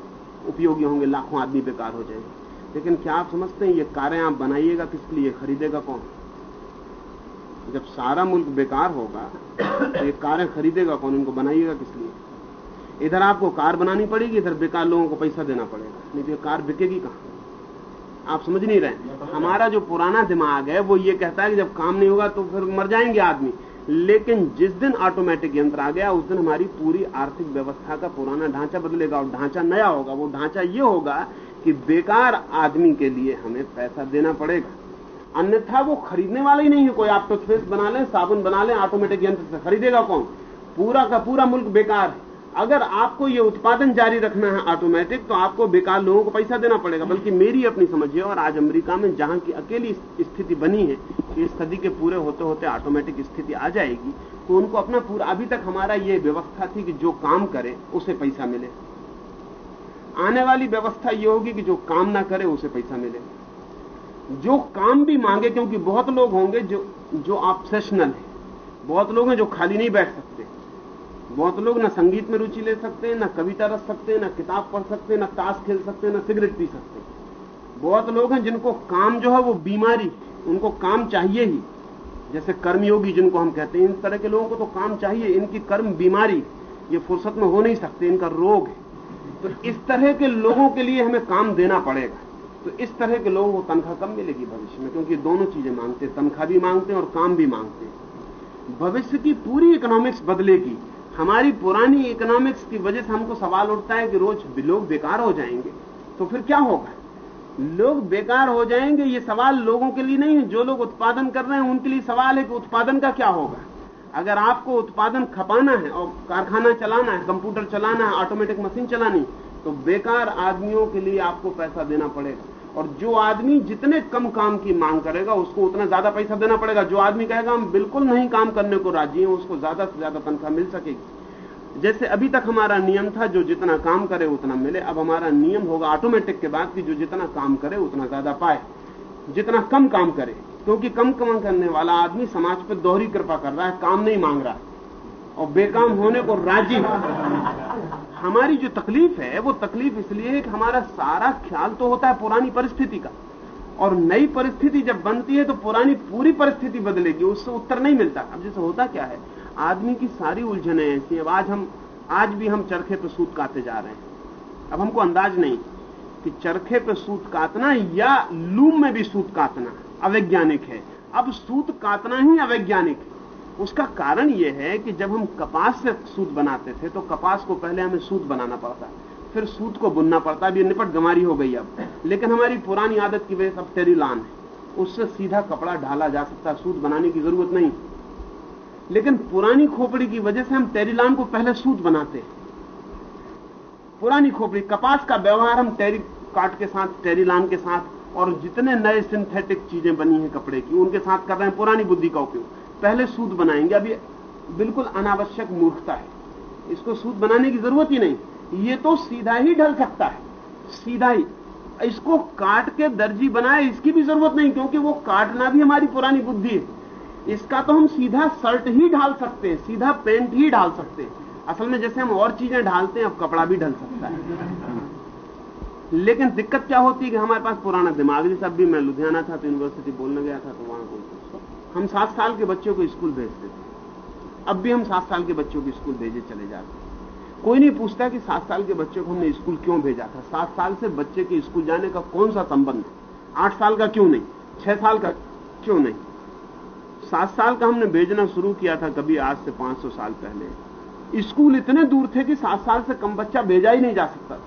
उपयोगी होंगे, लाखों आदमी बेकार हो जाएँगे। लेकिन क्या आप समझते हैं ये कारें आप बनाइएगा किस लिए खरीदेगा कौन? जब सारा मुल्क बेकार होगा तो ये कारें खरीदेगा कौन? इनको बनाइएगा किस लिए? इधर आपको कार बनानी पड़ेगी, इधर बेकार लोगों को पैसा देना पड़ेगा। नहीं तो ये कार बिकेगी कहाँ? आप समझ नहीं रहे हमारा जो पुराना दिमाग है, वो ये कहता है कि जब काम नहीं होगा तो फिर मर जाएँगे आदमी। लेकिन जिस दिन ऑटोमेटिक यंत्र आ गया, उस दिन हमारी पूरी आर्थिक व्यवस्था का पुराना ढांचा बदलेगा और ढांचा नया होगा। वो ढांचा ये होगा कि बेकार आदमी के लिए हमें पैसा देना पड़ेगा। अन्यथा वो खरीदने वाला ही नहीं है कोई। आप टूथपेस्ट बना लें, साबुन बना लें ऑटोमेटिक यंत्र से खरीदेगा कौन? पूरा का पूरा मुल्क बेकार है। अगर आपको ये उत्पादन जारी रखना है ऑटोमेटिक तो आपको बेकार लोगों को पैसा देना पड़ेगा। बल्कि मेरी अपनी समझिए और आज अमेरिका में जहाँ की अकेली स्थिति बनी है इस सदी के पूरे होते होते ऑटोमेटिक स्थिति आ जाएगी तो उनको अपना पूरा, अभी तक हमारा ये व्यवस्था थी कि जो काम करे, उसे पैसा मिले। आने वाली व्यवस्था ये होगी कि जो काम ना करे, उसे पैसा मिले। जो काम भी मांगे, क्योंकि बहुत लोग होंगे जो जो ऑप्सेशनल है। बहुत लोग हैं जो खाली नहीं बैठ सकते। बहुत लोग ना संगीत में रुचि ले सकते हैं, ना कविता रख सकते हैं, ना किताब पढ़ सकते हैं, ना ताश खेल सकते हैं, ना सिगरेट पी सकते हैं। बहुत लोग हैं जिनको काम जो है वो बीमारी उनको काम चाहिए ही। जैसे कर्मयोगी जिनको हम कहते हैं, इन तरह के लोगों को तो काम चाहिए। इनकी कर्म बीमारी ये फुर्सत में हो नहीं सकते, इनका रोग है। तो इस तरह के लोगों के लिए हमें काम देना पड़ेगा। तो इस तरह के लोगों को तनख्वाह कम मिलेगी भविष्य में? क्योंकि दोनों चीज़ें मांगते हैं। तनख्वाह भी मांगते हैं और काम भी मांगते हैं। भविष्य की पूरी इकोनॉमिक्स बदलेगी। हमारी पुरानी इकोनॉमिक्स की वजह से हमको सवाल उठता है कि रोज लोग बेकार हो जाएँगे। तो फिर क्या होगा? लोग बेकार हो जाएँगे, ये सवाल लोगों के लिए नहीं है। जो लोग उत्पादन कर रहे हैं, उनके लिए सवाल है कि उत्पादन का क्या होगा? अगर आपको उत्पादन खपाना है और कारखाना चलाना है, कंप्यूटर चलाना है ऑटोमेटिक मशीन चलानी तो बेकार आदमियों के लिए आपको पैसा देना पड़ेगा। और जो आदमी जितने कम काम की मांग करेगा, उसको उतना ज़्यादा पैसा देना पड़ेगा। जो आदमी कहेगा, हम बिल्कुल नहीं काम करने को राज़ी हैं, उसको ज़्यादा से ज़्यादा तनख्वाह मिल सकेगी। जैसे अभी तक हमारा नियम था, जो जितना काम करे उतना मिले। अब हमारा नियम होगा ऑटोमेटिक के बाद कि जो जितना काम करे, उतना ज़्यादा पाए। जितना कम काम करे। क्योंकि कम कम करने वाला आदमी समाज पर दोहरी कृपा कर रहा है, काम नहीं मांग रहा और बेकाम होने को राज़ी हमारी जो तकलीफ़ है, वो तकलीफ़ इसलिए है कि हमारा सारा ख्याल तो होता है पुरानी परिस्थिति का। और नई परिस्थिति जब बनती है तो पुरानी पूरी परिस्थिति बदलेगी, उससे उत्तर नहीं मिलता। अब जैसे होता क्या है, आदमी की सारी उलझने ऐसी अब आज हम, आज भी हम चरखे पे सूत काटते जा रहे हैं। अब हमको अंदाज नहीं कि चरखे पे सूत काटना या लूम में भी सूत काटना अवैज्ञानिक है। अब सूत काटना ही अवैज्ञानिक है। उसका कारण यह है कि जब हम कपास से सूत बनाते थे तो कपास को पहले हमें सूत बनाना पड़ता फिर सूत को बुनना पड़ता अभी निपट गमारी हो गई अब। लेकिन हमारी पुरानी आदत की वजह से अब टेरीलान है। उससे सीधा कपड़ा ढाला जा सकता सूत बनाने की ज़रूरत नहीं। लेकिन पुरानी खोपड़ी की वजह से हम टेरीलान को पहले सूत बनाते हैं। पुरानी खोपड़ी, कपास का व्यवहार हम टेरी काट के साथ टेरीलान के साथ और जितने नए सिंथेटिक चीज़ें बनी हैं कपड़े की, उनके साथ कर रहे हैं पुरानी बुद्धि का उपयोग। पहले सूद बनाएँगे, अभी बिल्कुल अनावश्यक मूर्खता है। इसको सूद बनाने की ज़रूरत ही नहीं। ये तो सीधा ही ढल सकता है। सीधा ही। इसको काट के दर्जी बनाए, इसकी भी ज़रूरत नहीं, क्योंकि वो काटना भी हमारी पुरानी बुद्धि है। इसका तो हम सीधा शर्ट ही ढाल सकते हैं, सीधा पेंट ही ढाल सकते हैं। असल में जैसे हम और चीज़ें ढालते हैं, अब कपड़ा भी ढल सकता है। लेकिन दिक्कत क्या होती है कि हमारे पास पुराना दिमाग जैसे अब भी मैं लुधियाना था तो यूनिवर्सिटी बोलने गया था तो वहाँ कोई हम सात साल के बच्चों को स्कूल भेजते थे। अब भी हम सात साल के बच्चों को स्कूल भेजे चले जाते हैं। कोई नहीं पूछता कि सात साल के बच्चे को हमने स्कूल क्यों भेजा था? सात साल से बच्चे के स्कूल जाने का कौन सा संबंध है? आठ साल का क्यों नहीं? छह साल का क्यों नहीं? सात साल का हमने भेजना शुरू किया था कभी आज से पाँच सौ साल पहले। स्कूल इतने दूर थे कि सात साल से कम बच्चा भेजा ही नहीं जा सकता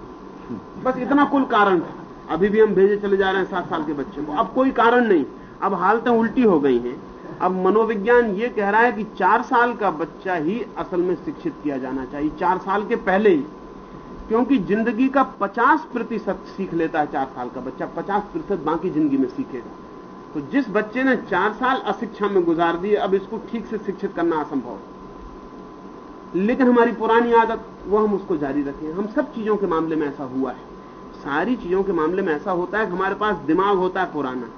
बस इतना कुल कारण था। अभी भी हम भेजे चले जा रहे हैं सात साल के बच्चे को। अब कोई कारण नहीं। अब हालतें उल्टी हो गई हैं। अब मनोविज्ञान ये कह रहा है कि चार साल का बच्चा ही असल में शिक्षित किया जाना चाहिए। चार साल के पहले ही। क्योंकि ज़िंदगी का पचास प्रतिशत सीख लेता है चार साल का बच्चा। पचास प्रतिशत बाकी ज़िंदगी में सीखेगा। तो जिस बच्चे ने चार साल अशिक्षा में गुजार दिए, अब इसको ठीक से शिक्षित करना असंभव लेकिन हमारी पुरानी आदत, वो हम उसको जारी रखें। हम सब चीज़ों के मामले में ऐसा हुआ है। सारी चीज़ों के मामले में ऐसा होता है कि हमारे पास दिमाग होता है पुराना।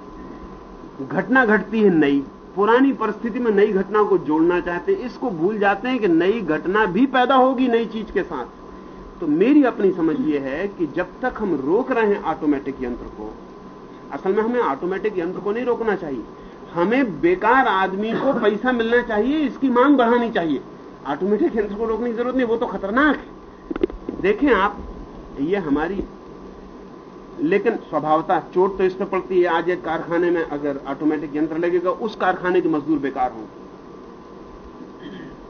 घटना घटती है नई। पुरानी परिस्थिति में नई घटना को जोड़ना चाहते हैं। इसको भूल जाते हैं कि नई घटना भी पैदा होगी नई चीज़ के साथ। तो मेरी अपनी समझ यह है कि जब तक हम रोक रहे हैं ऑटोमेटिक यंत्र को, असल में हमें ऑटोमेटिक यंत्र को नहीं रोकना चाहिए। हमें बेकार आदमी को पैसा मिलना चाहिए, इसकी मांग बढ़ानी चाहिए। ऑटोमेटिक यंत्र को रोकने की ज़रूरत नहीं, वो तो खतरनाक है। देखें आप, ये हमारी, लेकिन स्वभावता चोट तो इस पर पड़ती है, आज एक कारखाने में अगर ऑटोमेटिक यंत्र लगेगा, उस कारखाने के मजदूर बेकार होंगे।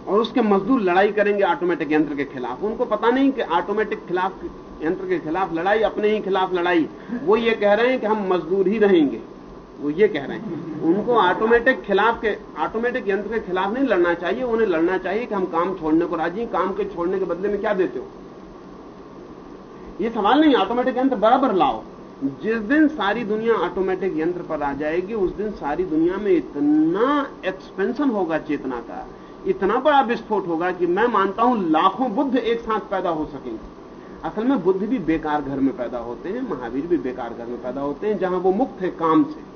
और उसके मजदूर लड़ाई करेंगे ऑटोमेटिक यंत्र के खिलाफ। उनको पता नहीं कि ऑटोमेटिक खिलाफ यंत्र के खिलाफ लड़ाई, अपने ही खिलाफ लड़ाई। वो ये कह रहे हैं कि हम मजदूर ही रहेंगे। वो ये कह रहे हैं, उनको ऑटोमेटिक खिलाफ के ऑटोमेटिक यंत्र के खिलाफ नहीं लड़ना चाहिए, उन्हें लड़ना चाहिए कि हम काम छोड़ने को राज़ी काम के छोड़ने के बदले में क्या देते हो? ये सवाल नहीं ऑटोमेटिक यंत्र बराबर लाओ। जिस दिन सारी दुनिया ऑटोमेटिक यंत्र पर आ जाएगी, उस दिन सारी दुनिया में इतना एक्सपेंशन होगा चेतना का, इतना बड़ा विस्फोट होगा कि मैं मानता हूँ लाखों बुद्ध एक साथ पैदा हो सकेंगे। असल में बुद्ध भी बेकार घर में पैदा होते हैं, महावीर भी बेकार घर में पैदा होते हैं, जहाँ वो मुक्त है काम से।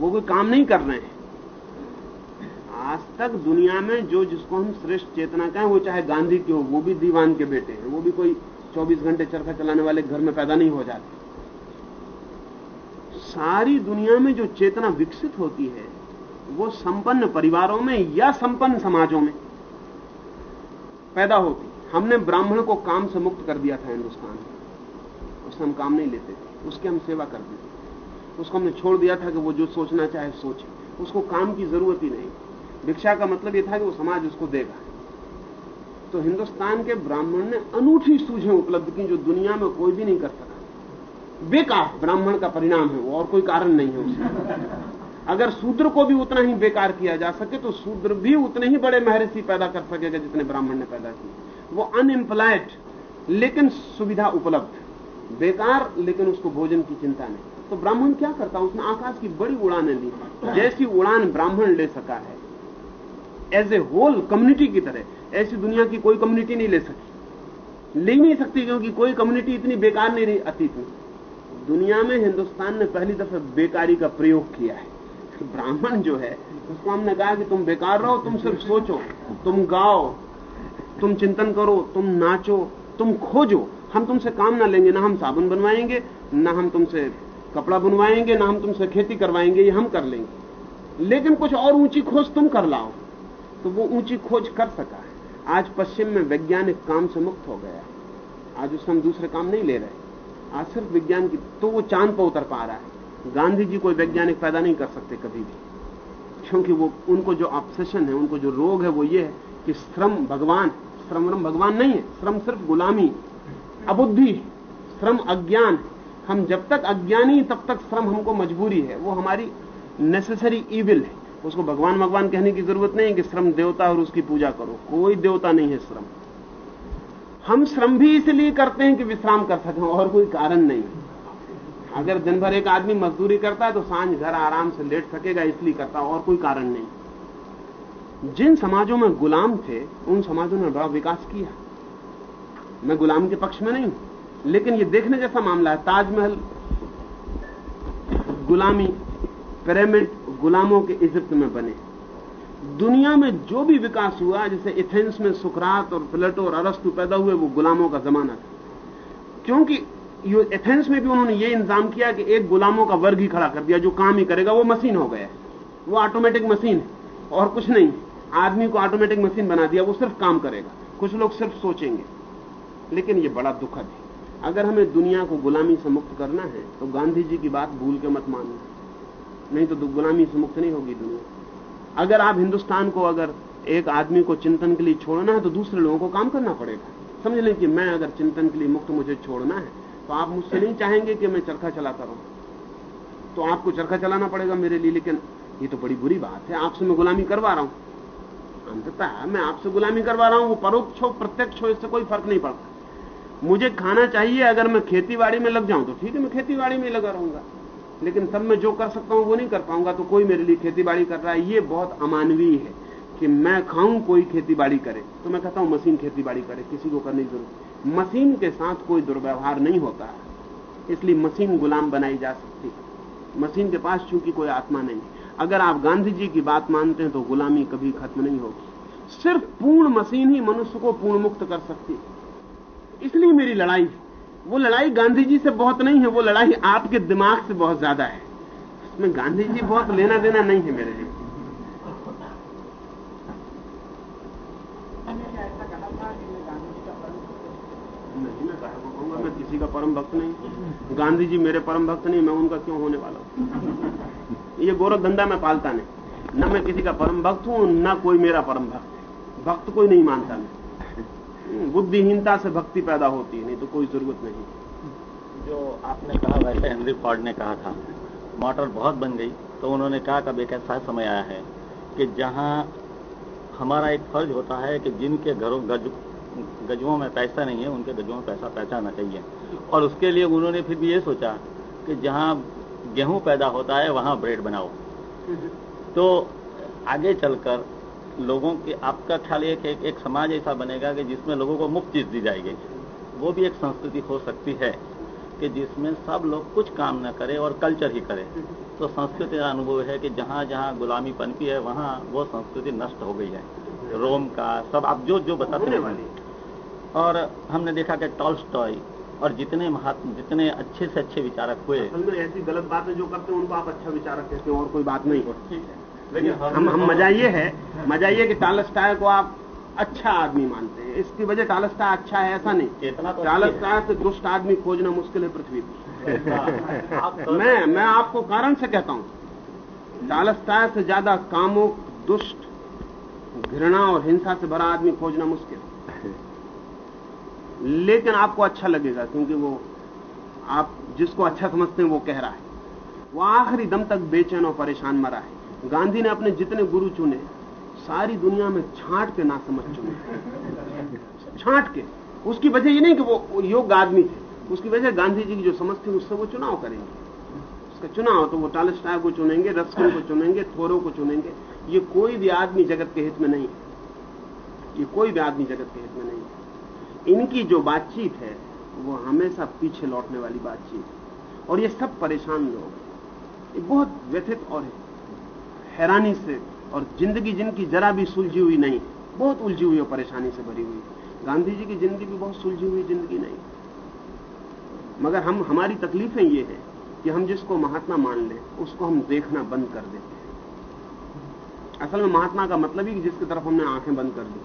वो कोई काम नहीं कर रहे हैं। आज तक दुनिया में जो जिसको हम श्रेष्ठ चेतना कहें, वो चाहे गांधी की हो, वो भी दीवान के बेटे हैं। वो भी कोई 24 घंटे चरखा चलाने वाले घर में पैदा नहीं हो जाते। सारी दुनिया में जो चेतना विकसित होती है, वो संपन्न परिवारों में या संपन्न समाजों में पैदा होती। हमने ब्राह्मण को काम से मुक्त कर दिया था हिंदुस्तान में। उससे हम काम नहीं लेते, उसकी हम सेवा कर दी उसको हमने छोड़ दिया था कि वो जो सोचना चाहे सोचे। उसको काम की ज़रूरत ही नहीं। भिक्षा का मतलब यह था कि वो समाज उसको देगा। तो हिंदुस्तान के ब्राह्मण ने अनूठी सूझें उपलब्ध की जो दुनिया में कोई भी नहीं कर सका। बेकार ब्राह्मण का परिणाम है वो, और कोई कारण नहीं है उसका अगर शूद्र को भी उतना ही बेकार किया जा सके तो शूद्र भी उतने ही बड़े महर्षि पैदा कर सकेगा जितने ब्राह्मण ने पैदा किए। वो अनएम्प्लॉयड लेकिन सुविधा उपलब्ध। बेकार, लेकिन उसको भोजन की चिंता नहीं। तो ब्राह्मण क्या करता उसने आकाश की बड़ी उड़ानें ली। जैसी उड़ान ब्राह्मण ले सका है। एज ए होल कम्युनिटी की तरह। ऐसी दुनिया की कोई कम्युनिटी नहीं ले सकी। ले नहीं सकती क्योंकि कोई कम्युनिटी इतनी बेकार नहीं रही। अतीत में। दुनिया में हिंदुस्तान ने पहली दफे बेकारी का प्रयोग किया है। ब्राह्मण जो है, उसको हमने कहा कि तुम बेकार रहो, तुम सिर्फ़ सोचो, तुम गाओ, तुम चिंतन करो, तुम नाचो, तुम खोजो। हम तुमसे काम ना लेंगे, ना हम साबुन बनवाएँगे, ना हम तुमसे कपड़ा बनवाएँगे, ना हम तुमसे खेती करवाएँगे, ये हम कर लेंगे। लेकिन कुछ और ऊँची खोज तुम कर लाओ। तो वो ऊँची खोज कर सका है। आज पश्चिम में वैज्ञानिक काम से मुक्त हो गया है। आज उससे हम दूसरे काम नहीं ले रहे आज सिर्फ़ विज्ञान की तो वो चाँद पर उतर पा रहा है। गांधी जी कोई वैज्ञानिक पैदा नहीं कर सकते कभी भी। क्योंकि वो उनको जो ऑब्सेशन है, उनको जो रोग है, वो ये है कि श्रम भगवान श्रम भगवान नहीं है। श्रम सिर्फ़ गुलामी, अबुद्धि, श्रम अज्ञान। हम जब तक अज्ञानी तब तक श्रम हमको मजबूरी है। वो हमारी नेसेसरी ईविल है। उसको भगवान भगवान कहने की ज़रूरत नहीं है कि श्रम देवता और उसकी पूजा करो। कोई देवता नहीं है श्रम। हम श्रम भी इसलिए करते हैं कि विश्राम कर सकें, और कोई कारण नहीं। अगर दिन भर एक आदमी मजदूरी करता है तो साँझ घर आराम से लेट सकेगा इसलिए करता और कोई कारण नहीं। जिन समाजों में गुलाम थे, उन समाजों ने बड़ा विकास किया। मैं गुलाम के पक्ष में नहीं हूँ। लेकिन ये देखने जैसा मामला है। ताजमहल, गुलामी, पिरामिड, गुलामों के इजिप्त में बने। दुनिया में जो भी विकास हुआ, जैसे एथेंस में सुकरात और प्लेटो और अरस्तु पैदा हुए, वो गुलामों का जमाना था। क्योंकि एथेंस में भी उन्होंने ये इंतज़ाम किया कि एक गुलामों का वर्ग ही खड़ा कर दिया, जो काम ही करेगा, वो मशीन हो गया। वो ऑटोमेटिक मशीन है, और कुछ नहीं। आदमी को ऑटोमेटिक मशीन बना दिया, वो सिर्फ़ काम करेगा। कुछ लोग सिर्फ़ सोचेंगे। लेकिन ये बड़ा दुखद है। अगर हमें दुनिया को गुलामी से मुक्त करना है तो गांधी जी की बात भूल के मत मानना नहीं तो गुलामी से मुक्त नहीं होगी दुनिया। अगर आप हिंदुस्तान को अगर एक आदमी को चिंतन के लिए छोड़ना है तो दूसरे लोगों को काम करना पड़ेगा। समझ लें कि मैं अगर चिंतन के लिए मुक्त मुझे छोड़ना है तो आप मुझसे नहीं चाहेंगे कि मैं चरखा चलाता रहूँ तो आपको चरखा चलाना पड़ेगा मेरे लिए, लेकिन ये तो बड़ी बुरी बात है। आपसे मैं गुलामी करवा रहा हूँ। अंततः मैं आपसे गुलामी करवा रहा हूँ। वो परोक्ष हो, प्रत्यक्ष हो, इससे कोई फ़र्क नहीं पड़ता। मुझे खाना चाहिए, अगर मैं खेती बाड़ी में लग जाऊँ तो ठीक है, मैं खेती बाड़ी में लगा रहूँगा। लेकिन तब मैं जो कर सकता हूँ, वो नहीं कर पाऊँगा तो कोई मेरे लिए खेती बाड़ी कर रहा है, ये बहुत अमानवीय है कि मैं खाऊं, कोई खेती बाड़ी करे। तो मैं कहता हूँ, मशीन खेती बाड़ी करे, किसी को करने की ज़रूरत। मशीन के साथ कोई दुर्व्यवहार नहीं होता, इसलिए मशीन गुलाम बनाई जा सकती मशीन के पास चूँकि कोई आत्मा नहीं अगर आप गांधी जी की बात मानते हैं तो गुलामी कभी खत्म नहीं होगी। सिर्फ़ पूर्ण मशीन ही मनुष्य को पूर्ण मुक्त कर सकती इसलिए मेरी लड़ाई वो लड़ाई गांधी जी से बहुत नहीं है वो लड़ाई आपके दिमाग से बहुत ज़्यादा है। उसमें गांधी जी बहुत लेना देना नहीं है मेरे लिए। किसी का परम भक्त नहीं गांधी जी मेरे परम भक्त नहीं मैं उनका क्यों होने वाला हूँ? ये गोरख धंधा मैं पालता नहीं। न मैं किसी का परम भक्त हूँ न कोई मेरा परम भक्त भक्त कोई नहीं मानता मैं। बुद्धिहीनता से भक्ति पैदा होती है नहीं तो कोई ज़रूरत नहीं। जो आपने कहा वैसे हेनरी फॉर्ड ने कहा था मोटर बहुत बन गई तो उन्होंने कहा कब एक ऐसा समय आया है कि जहाँ हमारा एक फ़र्ज़ होता है कि जिनके घरों गज गजुओं में पैसा नहीं है उनके गजुओं में पैसा पहचाना चाहिए। और उसके लिए उन्होंने फिर भी ये सोचा कि जहाँ गेहूँ पैदा होता है वहाँ ब्रेड बनाओ। तो आगे चलकर लोगों के आपका ख्याल ये कि एक, समाज ऐसा बनेगा कि जिसमें लोगों को मुफ़्त चीज़ दी जाएगी। वो भी एक संस्कृति हो सकती है कि जिसमें सब लोग कुछ काम न करें और कल्चर ही करें। तो संस्कृति का अनुभव है कि जहाँ जहाँ गुलामी पनपी है वहाँ वो संस्कृति नष्ट हो गई है। रोम का सब आप जो जो बताते वाली और हमने देखा कि टॉल्स्टॉय और जितने महात्मा जितने अच्छे से अच्छे विचारक हुए। असल में ऐसी गलत बातें जो करते हैं उनको आप अच्छा विचारक कहते हैं और कोई बात नहीं। होती लेकिन हम हम मज़ा ये है मज़ा ये कि टालस्टाय को आप अच्छा आदमी मानते हैं। इसकी वजह टालस्टाय अच्छा है ऐसा नहीं। तो टालस्टाय से दुष्ट आदमी खोजना मुश्किल है पृथ्वी पर। मैं मैं आपको कारण से कहता हूँ। टालस्टाय से ज़्यादा कामों दुष्ट घृणा और हिंसा से भरा आदमी खोजना मुश्किल लेकिन आपको अच्छा लगेगा क्योंकि वो आप जिसको अच्छा समझते हैं वो कह रहा है। वो आखिरी दम तक बेचैन और परेशान मरा है। गांधी ने अपने जितने गुरु चुने, सारी दुनिया में छांट के ना समझ चुने छांट के। उसकी वजह ये नहीं कि वो योग्य आदमी थे। उसकी वजह गांधी जी की जो समझ थी, उससे वो चुनाव करेंगे। उसका चुनाव तो वो टालस्टाय को चुनेंगे, रस्किन को चुनेंगे, थोरो को चुनेंगे। ये कोई भी आदमी जगत के हित में नहीं है। ये कोई भी आदमी जगत के हित में नहीं है। इनकी जो बातचीत है, वो हमेशा पीछे लौटने वाली बातचीत और ये सब परेशान लोग ये बहुत व्यथित और हैरानी से और ज़िंदगी जिनकी जरा भी सुलझी हुई नहीं, बहुत उलझी हुई और परेशानी से भरी हुई। गांधी जी की ज़िंदगी भी बहुत सुलझी हुई ज़िंदगी नहीं। मगर हम, हमारी तकलीफें ये है कि हम जिसको महात्मा मान लें, उसको हम देखना बंद कर देते हैं। असल में महात्मा का मतलब ही जिसकी तरफ़ हमने आँखें बंद कर दी।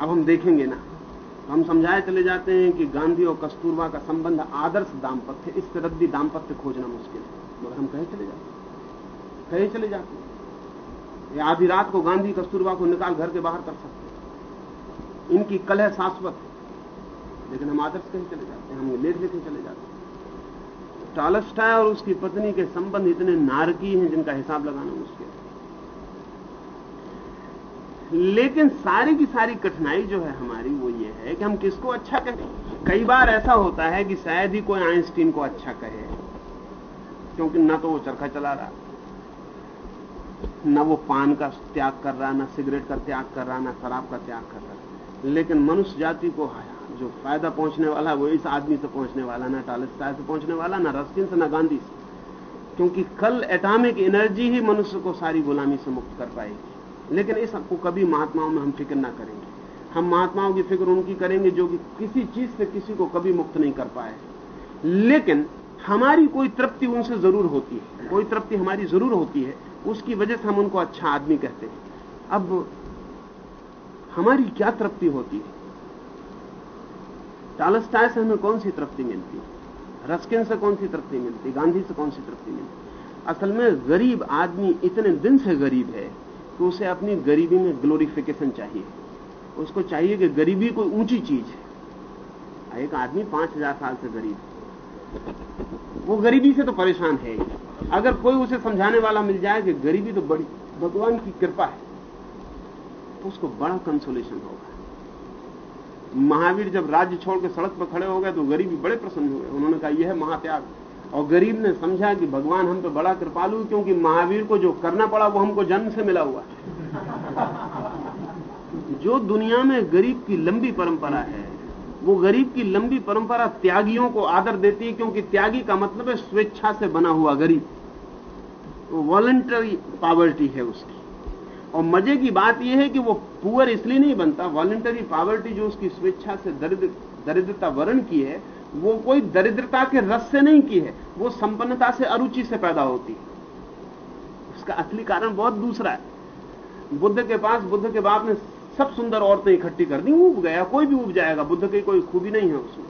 अब हम देखेंगे ना। तो हम समझाए चले जाते हैं कि गांधी और कस्तूरबा का संबंध आदर्श दाम्पत्य, इस रद्दी दाम्पत्य खोजना मुश्किल है। मगर हम कहे चले जाते हैं। कहे चले जाते हैं। या आधी रात को गांधी कस्तूरबा को निकाल घर के बाहर कर सकते हैं। इनकी कलह शाश्वत है। लेकिन हम आदर्श कहीं चले जाते हैं? हम लेख लिखे चले जाते हैं? टालस्टाय और उसकी पत्नी के संबंध इतने नारकी हैं जिनका हिसाब लगाना मुश्किल है। लेकिन सारी की सारी कठिनाई जो है हमारी वो ये है कि हम किसको अच्छा कहें? कई बार ऐसा होता है कि शायद ही कोई आइंस्टीन को अच्छा कहे, क्योंकि ना तो वो चरखा चला रहा। ना वो पान का त्याग कर रहा, ना सिगरेट का त्याग कर रहा, ना शराब का त्याग कर रहा। लेकिन मनुष्य जाति को जो फ़ायदा पहुँचने वाला है, वो इस आदमी से पहुँचने वाला, ना टालिस्ताय से पहुँचने वाला, ना रस्किन से, ना गांधी से। क्योंकि कल एटॉमिक एनर्जी ही मनुष्य को सारी गुलामी से मुक्त कर पाएगी। लेकिन इस को कभी महात्माओं में हम फ़िक्र ना करेंगे। हम महात्माओं की फ़िक्र उनकी करेंगे जो कि किसी चीज़ से किसी को कभी मुक्त नहीं कर पाए। लेकिन हमारी कोई तृप्ति उनसे ज़रूर होती है। कोई तृप्ति हमारी ज़रूर होती है। उसकी वजह से हम उनको अच्छा आदमी कहते हैं। अब हमारी क्या तृप्ति होती है? टालस्टाय से हमें कौन सी तृप्ति मिलती है? रस्किन से कौन सी तृप्ति मिलती गांधी से कौन सी तृप्ति मिलती असल में गरीब आदमी इतने दिन से गरीब है कि उसे अपनी गरीबी में ग्लोरिफिकेशन चाहिए। उसको चाहिए कि गरीबी कोई ऊँची चीज़ है। एक आदमी पाँच हज़ार साल से गरीब वो गरीबी से तो परेशान है। अगर कोई उसे समझाने वाला मिल जाए कि गरीबी तो बड़ी, भगवान की कृपा है तो उसको बड़ा कंसोलेशन होगा। महावीर जब राज्य छोड़ के सड़क पर खड़े हो गए तो गरीबी बड़े प्रसन्न हुए। उन्होंने कहा, यह है महात्याग। और गरीब ने समझा कि भगवान हम पे बड़ा कृपालु, क्योंकि महावीर को जो करना पड़ा, वो हमको जन्म से मिला हुआ जो दुनिया में गरीब की लंबी परंपरा है वो गरीब की लंबी परंपरा त्यागियों को आदर देती है क्योंकि त्यागी का मतलब है स्वेच्छा से बना हुआ गरीब। वॉलंटरी पावर्टी है उसकी। और मज़े की बात यह है कि वो पुअर इसलिए नहीं बनता वॉलंटरी पावर्टी जो उसकी स्वेच्छा से दरिद्र, दरिद्रता वर्ण की है, वो कोई दरिद्रता के रस से नहीं की है, वो संपन्नता से अरुचि से पैदा होती है। उसका असली कारण बहुत दूसरा है। बुद्ध के पास, बुद्ध के बाप ने सब सुंदर औरतें इकट्ठी कर दी उब गया, कोई भी उब जाएगा, बुद्ध की कोई खूबी नहीं है उसमें।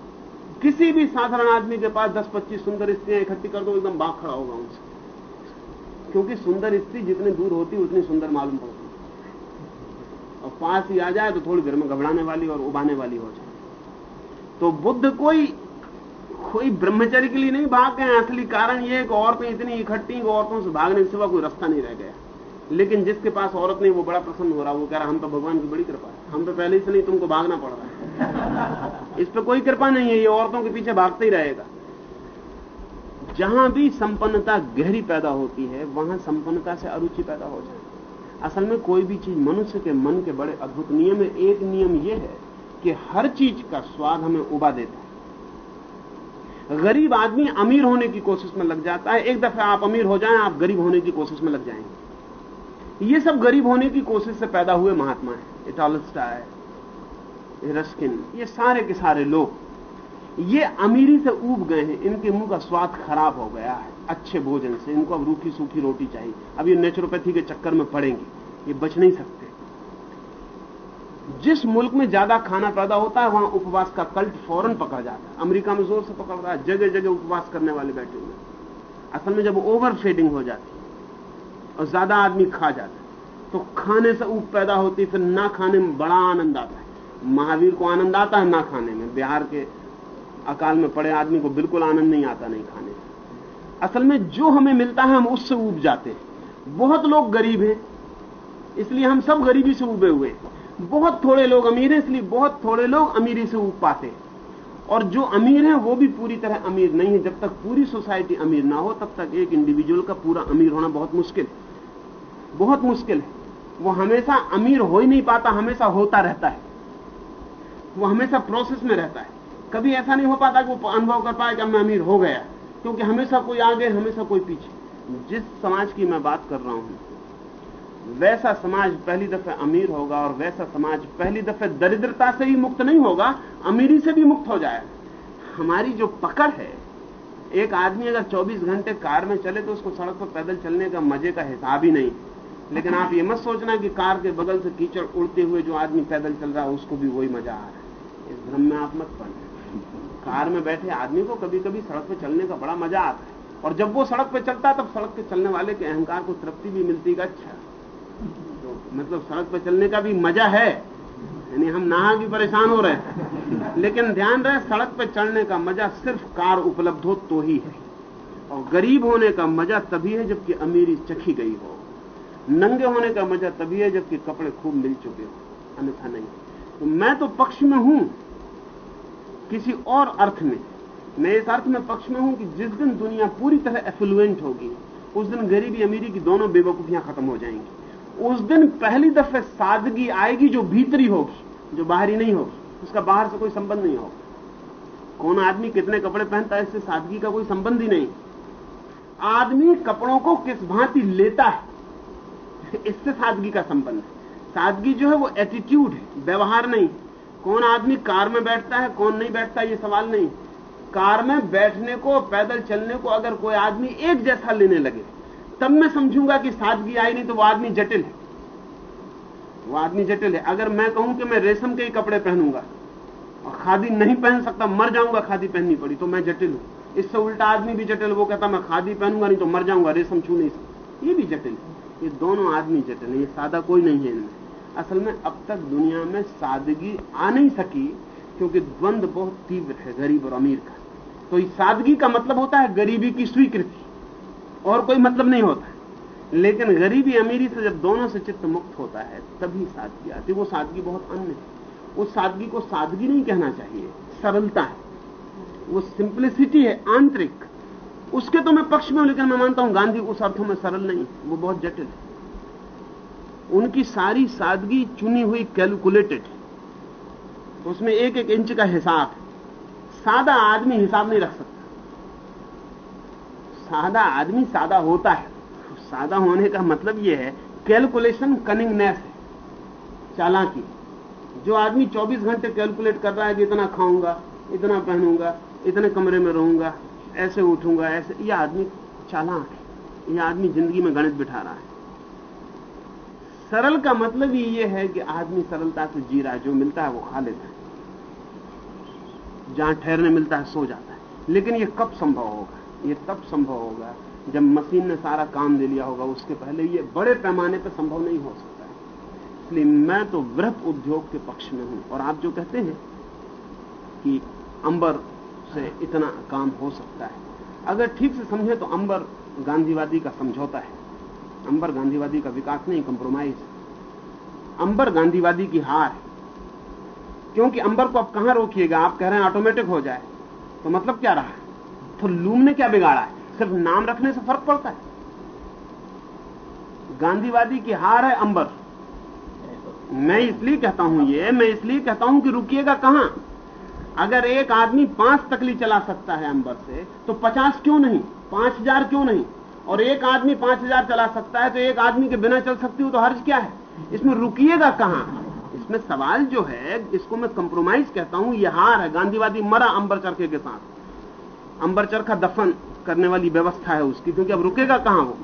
किसी भी साधारण आदमी के पास 10-25 सुंदर स्त्रियाँ इकट्ठी कर दो, एकदम बाग खड़ा होगा उनसे। क्योंकि सुंदर स्त्री जितनी दूर होती, उतनी सुंदर मालूम पड़ती। और पास ही आ जाए तो थोड़ी देर में घबराने वाली और उबाने वाली हो जाए। तो बुद्ध कोई कोई ब्रह्मचर्य के लिए नहीं भाग गए, असली कारण यह कि औरतें इतनी इकट्ठी औरतों से भागने के सिवा कोई रास्ता नहीं रह गया। लेकिन जिसके पास औरत नहीं, वो बड़ा प्रसन्न हो रहा, वो कह रहा, हम तो भगवान की बड़ी कृपा है। हम तो पहले से नहीं, तुमको भागना पड़ रहा है। इस पर कोई कृपा नहीं है, ये औरतों के पीछे भागते ही रहेगा। जहाँ भी संपन्नता गहरी पैदा होती है, वहाँ संपन्नता से अरुचि पैदा हो जाए असल में कोई भी चीज़ मनुष्य के मन के बड़े अद्भुत नियम है। एक नियम यह है कि हर चीज़ का स्वाद हमें उबा देता है। गरीब आदमी अमीर होने की कोशिश में लग जाता है। एक दफ़ा आप अमीर हो जाएँ, आप गरीब होने की कोशिश में लग जाएँगे। ये सब गरीब होने की कोशिश से पैदा हुए महात्मा है। इटालस्टा है रस्किन ये सारे के सारे लोग। ये अमीरी से उब गए हैं, इनके मुँह का स्वाद खराब हो गया है, अच्छे भोजन से। इनको अब रूखी सूखी रोटी चाहिए। अब ये नेचुरोपैथी के चक्कर में पड़ेंगे, ये बच नहीं सकते। जिस मुल्क में ज़्यादा खाना पैदा होता है, वहाँ उपवास का कल्ट फ़ौरन पकड़ जाता है। अमेरिका में ज़ोर से पकड़ रहा है जगह जगह उपवास करने वाले बैठे हुए असल में जब ओवर हो जाती और ज़्यादा आदमी खा जाता है। तो खाने से ऊप पैदा होती फिर ना खाने में बड़ा आनंद आता है। महावीर को आनंद आता है ना खाने में। बिहार के अकाल में पड़े आदमी को बिल्कुल आनंद नहीं आता नहीं खाने से। असल में जो हमें मिलता है, हम उससे ऊब जाते हैं। बहुत लोग गरीब हैं, इसलिए हम सब गरीबी से उबे हुए हैं। बहुत थोड़े लोग अमीर हैं, इसलिए बहुत थोड़े लोग अमीरी से उब पाते हैं। और जो अमीर है, वो भी पूरी तरह अमीर नहीं है। जब तक पूरी सोसाइटी अमीर ना हो, तब तक एक इंडिविजुअल का पूरा अमीर होना बहुत मुश्किल। है बहुत मुश्किल है। वो हमेशा अमीर हो ही नहीं पाता, हमेशा होता रहता है। वो हमेशा प्रोसेस में रहता है। कभी ऐसा नहीं हो पाता कि वो अनुभव कर पाए कि मैं अमीर हो गया। क्योंकि हमेशा कोई आगे, हमेशा कोई पीछे। जिस समाज की मैं बात कर रहा हूँ वैसा समाज पहली दफे अमीर होगा और वैसा समाज पहली दफे दरिद्रता से ही मुक्त नहीं होगा, अमीरी से भी मुक्त हो जाएगा हमारी जो पकड़ है, एक आदमी अगर 24 घंटे कार में चले तो उसको सड़क पर पैदल चलने का मज़े का हिसाब ही नहीं। लेकिन आप ये मत सोचना कि कार के बगल से कीचड़ उड़ते हुए जो आदमी पैदल चल रहा है, उसको भी वही मज़ा आ रहा है। इस भ्रम में आप मत पड़ना कार में बैठे आदमी को कभी कभी सड़क पर चलने का बड़ा मज़ा आता है। और जब वो सड़क पर चलता है, तब सड़क पर चलने वाले के अहंकार को तृप्ति भी मिलती है। अच्छा। तो मतलब सड़क पर चलने का भी मज़ा है। यानी हम नहा भी परेशान हो रहे हैं। लेकिन ध्यान रहे, सड़क पर चलने का मज़ा सिर्फ़ कार उपलब्ध हो तो ही है। और गरीब होने का मज़ा तभी है जबकि अमीरी चखी गई हो। नंगे होने का मज़ा तभी है जबकि कपड़े खूब मिल चुके हो, अन्यथा नहीं। तो मैं तो पक्ष में हूँ, किसी और अर्थ में। मैं इस अर्थ में पक्ष में हूँ कि जिस दिन दुनिया पूरी तरह एफ्लुएंट होगी, उस दिन गरीबी अमीरी की दोनों बेवकूफियाँ खत्म हो जाएँगी। उस दिन पहली दफे सादगी आएगी जो भीतरी होगी, जो बाहरी नहीं होगी। उसका बाहर से कोई संबंध नहीं होगा। कौन आदमी कितने कपड़े पहनता है, इससे सादगी का कोई संबंध ही नहीं। आदमी कपड़ों को किस भांति लेता है, इससे सादगी का संबंध है। सादगी जो है वो एटीट्यूड है, व्यवहार नहीं। कौन आदमी कार में बैठता है, कौन नहीं बैठता, ये सवाल नहीं। कार में बैठने को, पैदल चलने को अगर कोई आदमी एक जैसा लेने लगे तब मैं समझूँगा कि सादगी आई, नहीं तो वो आदमी जटिल है। वो आदमी जटिल है। अगर मैं कहूँ कि मैं रेशम के ही कपड़े पहनूँगा और खादी नहीं पहन सकता, मर जाऊँगा खादी पहननी पड़ी तो मैं जटिल हूँ। इससे उल्टा आदमी भी जटिल, वो कहता मैं खादी पहनूँगा नहीं तो मर जाऊँगा, रेशम छू नहीं सकता। ये भी जटिल है। ये दोनों आदमी जटिल है, ये सादा कोई नहीं है इनमें। असल में अब तक दुनिया में सादगी आ नहीं सकी, क्योंकि द्वंद्व बहुत तीव्र है, गरीब और अमीर का। तो इस सादगी का मतलब होता है गरीबी की स्वीकृति। और कोई मतलब नहीं होता लेकिन गरीबी अमीरी से जब दोनों से चित्त मुक्त होता है, तभी सादगी आती वो सादगी बहुत अन्य है। उस सादगी को सादगी नहीं कहना चाहिए, सरलता है। वो सिंप्लिसिटी है, आंतरिक। उसके तो मैं पक्ष में हूँ, लेकिन मैं मानता हूँ गांधी उस अर्थों में सरल नहीं, वो बहुत जटिल है। उनकी सारी सादगी चुनी हुई कैलकुलेटेड है। उसमें एक एक इंच का हिसाब है। सादा आदमी हिसाब नहीं रख सकता। सादा आदमी सादा होता है। सादा होने का मतलब यह है कैलकुलेशन कनिंगनेस है। चालाकी। जो आदमी 24 घंटे कैलकुलेट कर रहा है कि इतना खाऊँगा, इतना पहनूँगा, इतने कमरे में रहूँगा, ऐसे उठूँगा, ऐसे यह आदमी चालाक है। यह आदमी ज़िंदगी में गणित बिठा रहा है। सरल का मतलब ही यह है कि आदमी सरलता से जी रहा है जो मिलता है वो खा लेता है। जहाँ ठहरने मिलता है, सो जाता है। लेकिन यह कब संभव होगा? यह तब संभव होगा जब मशीन ने सारा काम दे लिया होगा, उसके पहले यह बड़े पैमाने पर संभव नहीं हो सकता है। इसलिए मैं तो वृहत उद्योग के पक्ष में हूँ। और आप जो कहते हैं कि अंबर से इतना काम हो सकता है, अगर ठीक से समझे तो अंबर गांधीवादी का समझौता है। अंबर गांधीवादी का विकास नहीं कंप्रोमाइज अंबर गांधीवादी की हार है। क्योंकि अंबर को आप कहाँ रोकिएगा? आप कह रहे हैं ऑटोमेटिक हो जाए। तो मतलब क्या रहा? तो लूम ने क्या बिगाड़ा है? सिर्फ़ नाम रखने से फ़र्क पड़ता है? गांधीवादी की हार है अंबर। मैं इसलिए कहता हूँ ये, मैं इसलिए कहता हूँ कि रुकिएगा कहाँ? अगर एक आदमी पाँच तकली चला सकता है अंबर से तो पचास क्यों नहीं? पाँच हज़ार क्यों नहीं? और एक आदमी पाँच हज़ार चला सकता है तो एक आदमी के बिना चल सकती हो तो हर्ज क्या है? इसमें रुकिएगा कहाँ? इसमें सवाल जो है, इसको मैं कंप्रोमाइज कहता हूँ यह हार है। गांधीवादी मरा अंबर चरखे के साथ। अंबर चरखा दफन करने वाली व्यवस्था है उसकी, क्योंकि अब रुकेगा कहाँ वो?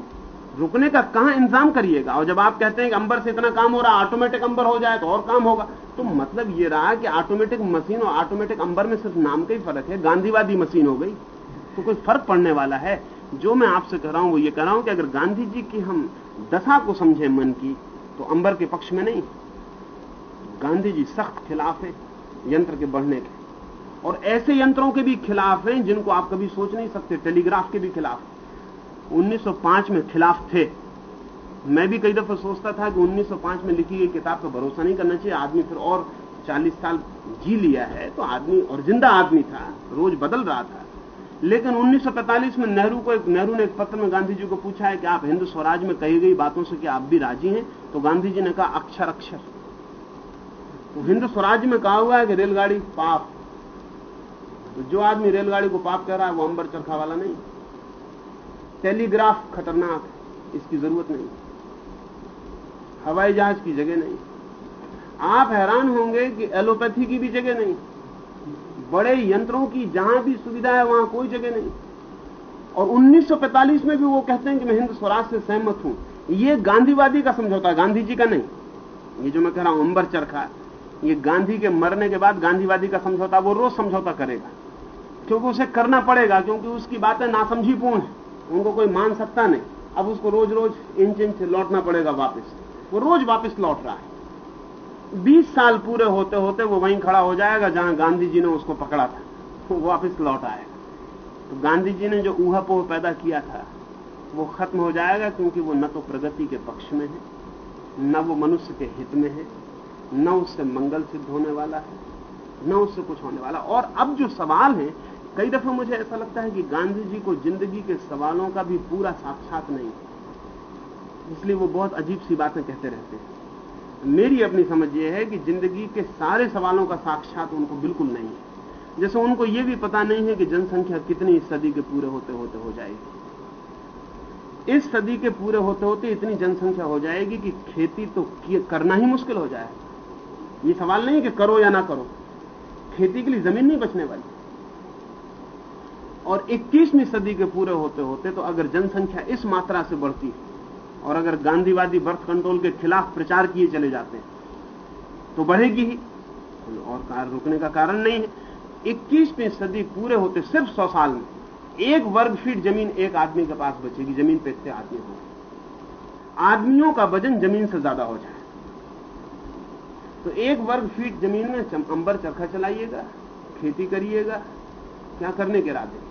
रुकने का कहाँ इंतज़ाम करिएगा? और जब आप कहते हैं कि अंबर से इतना काम हो रहा ऑटोमेटिक अंबर हो जाए तो और काम होगा। तो मतलब ये रहा कि ऑटोमेटिक मशीन और ऑटोमेटिक अंबर में सिर्फ़ नाम का ही फ़र्क है, गांधीवादी मशीन हो गई। तो कोई फ़र्क पड़ने वाला है। जो मैं आपसे कह रहा हूँ, वो ये कह रहा हूँ कि अगर गांधी जी की हम दशा को समझे मन की तो अंबर के पक्ष में नहीं। गांधी जी सख्त खिलाफ है, यंत्र के बढ़ने के। और ऐसे यंत्रों के भी खिलाफ हैं जिनको आप कभी सोच नहीं सकते, टेलीग्राफ के भी खिलाफ। 1905 में खिलाफ थे। मैं भी कई दफ़ा सोचता था कि 1905 में लिखी गई किताब पर भरोसा नहीं करना चाहिए। आदमी फिर और 40 साल जी लिया है तो आदमी और ज़िंदा आदमी था, रोज बदल रहा था। लेकिन 1945 में नेहरू को एक, नेहरू ने एक पत्र में गांधी जी को पूछा है कि आप हिंदू स्वराज में कही गई बातों से कि आप भी राज़ी हैं? तो गांधी जी ने कहा, अक्षर अक्षर। तो हिंदू स्वराज में कहा हुआ है कि रेलगाड़ी, पाप। तो जो आदमी रेलगाड़ी को पाप कह रहा है, वो अंबर चरखा वाला नहीं। टेलीग्राफ खतरनाक इसकी ज़रूरत नहीं। हवाई जहाज़ की जगह नहीं। आप हैरान होंगे कि एलोपैथी की भी जगह नहीं। बड़े यंत्रों की जहाँ भी सुविधा है, वहाँ कोई जगह नहीं। और 1945 में भी वो कहते हैं कि मैं हिंद स्वराज से सहमत हूँ। ये गांधीवादी का समझौता गांधी जी का नहीं। ये जो मैं कह रहा हूँ, अंबर चरखा ये गांधी के मरने के बाद गांधीवादी का समझौता, वो रोज समझौता करेगा। क्योंकि उसे करना पड़ेगा, क्योंकि उसकी बातें नासमझीपूर्ण है। उनको कोई मान सकता नहीं। अब उसको रोज रोज इंच इंच लौटना पड़ेगा वापस। वो रोज वापस लौट रहा है। 20 साल पूरे होते होते वो वहीं खड़ा हो जाएगा, जहाँ गांधी जी ने उसको पकड़ा था। वो वापस लौट आएगा। तो गांधी जी ने जो ऊहापोह पैदा किया था, वो खत्म हो जाएगा, क्योंकि वो न तो प्रगति के पक्ष में है, न वो मनुष्य के हित में है, न उससे मंगल सिद्ध होने वाला है, न उससे कुछ होने वाला। और अब जो सवाल है कई दफ़ा मुझे ऐसा लगता है कि गांधी जी को ज़िंदगी के सवालों का भी पूरा साक्षात नहीं। इसलिए वो बहुत अजीब सी बातें कहते रहते हैं। मेरी अपनी समझ यह है कि ज़िंदगी के सारे सवालों का साक्षात उनको बिल्कुल नहीं है। जैसे उनको यह भी पता नहीं है कि जनसंख्या कितनी सदी के पूरे होते होते हो जाएगी। इस सदी के पूरे होते होते इतनी जनसंख्या हो जाएगी कि खेती तो करना ही मुश्किल हो जाए। ये सवाल नहीं कि करो या ना करो। खेती के लिए ज़मीन नहीं बचने वाली। और 21वीं सदी के पूरे होते होते तो अगर जनसंख्या इस मात्रा से बढ़ती है और अगर गांधीवादी बर्थ कंट्रोल के खिलाफ प्रचार किए चले जाते हैं तो बढ़ेगी ही। और कार रुकने का कारण नहीं है। इक्कीसवीं सदी पूरे होते सिर्फ़ सौ साल में। एक वर्ग फीट ज़मीन एक आदमी के पास बचेगी, ज़मीन पे इतने आदमी हो आदमियों का वज़न ज़मीन से ज़्यादा हो जाए। तो एक वर्ग फीट ज़मीन में अंबर चरखा चलाइएगा, खेती करिएगा, क्या करने के इरादे?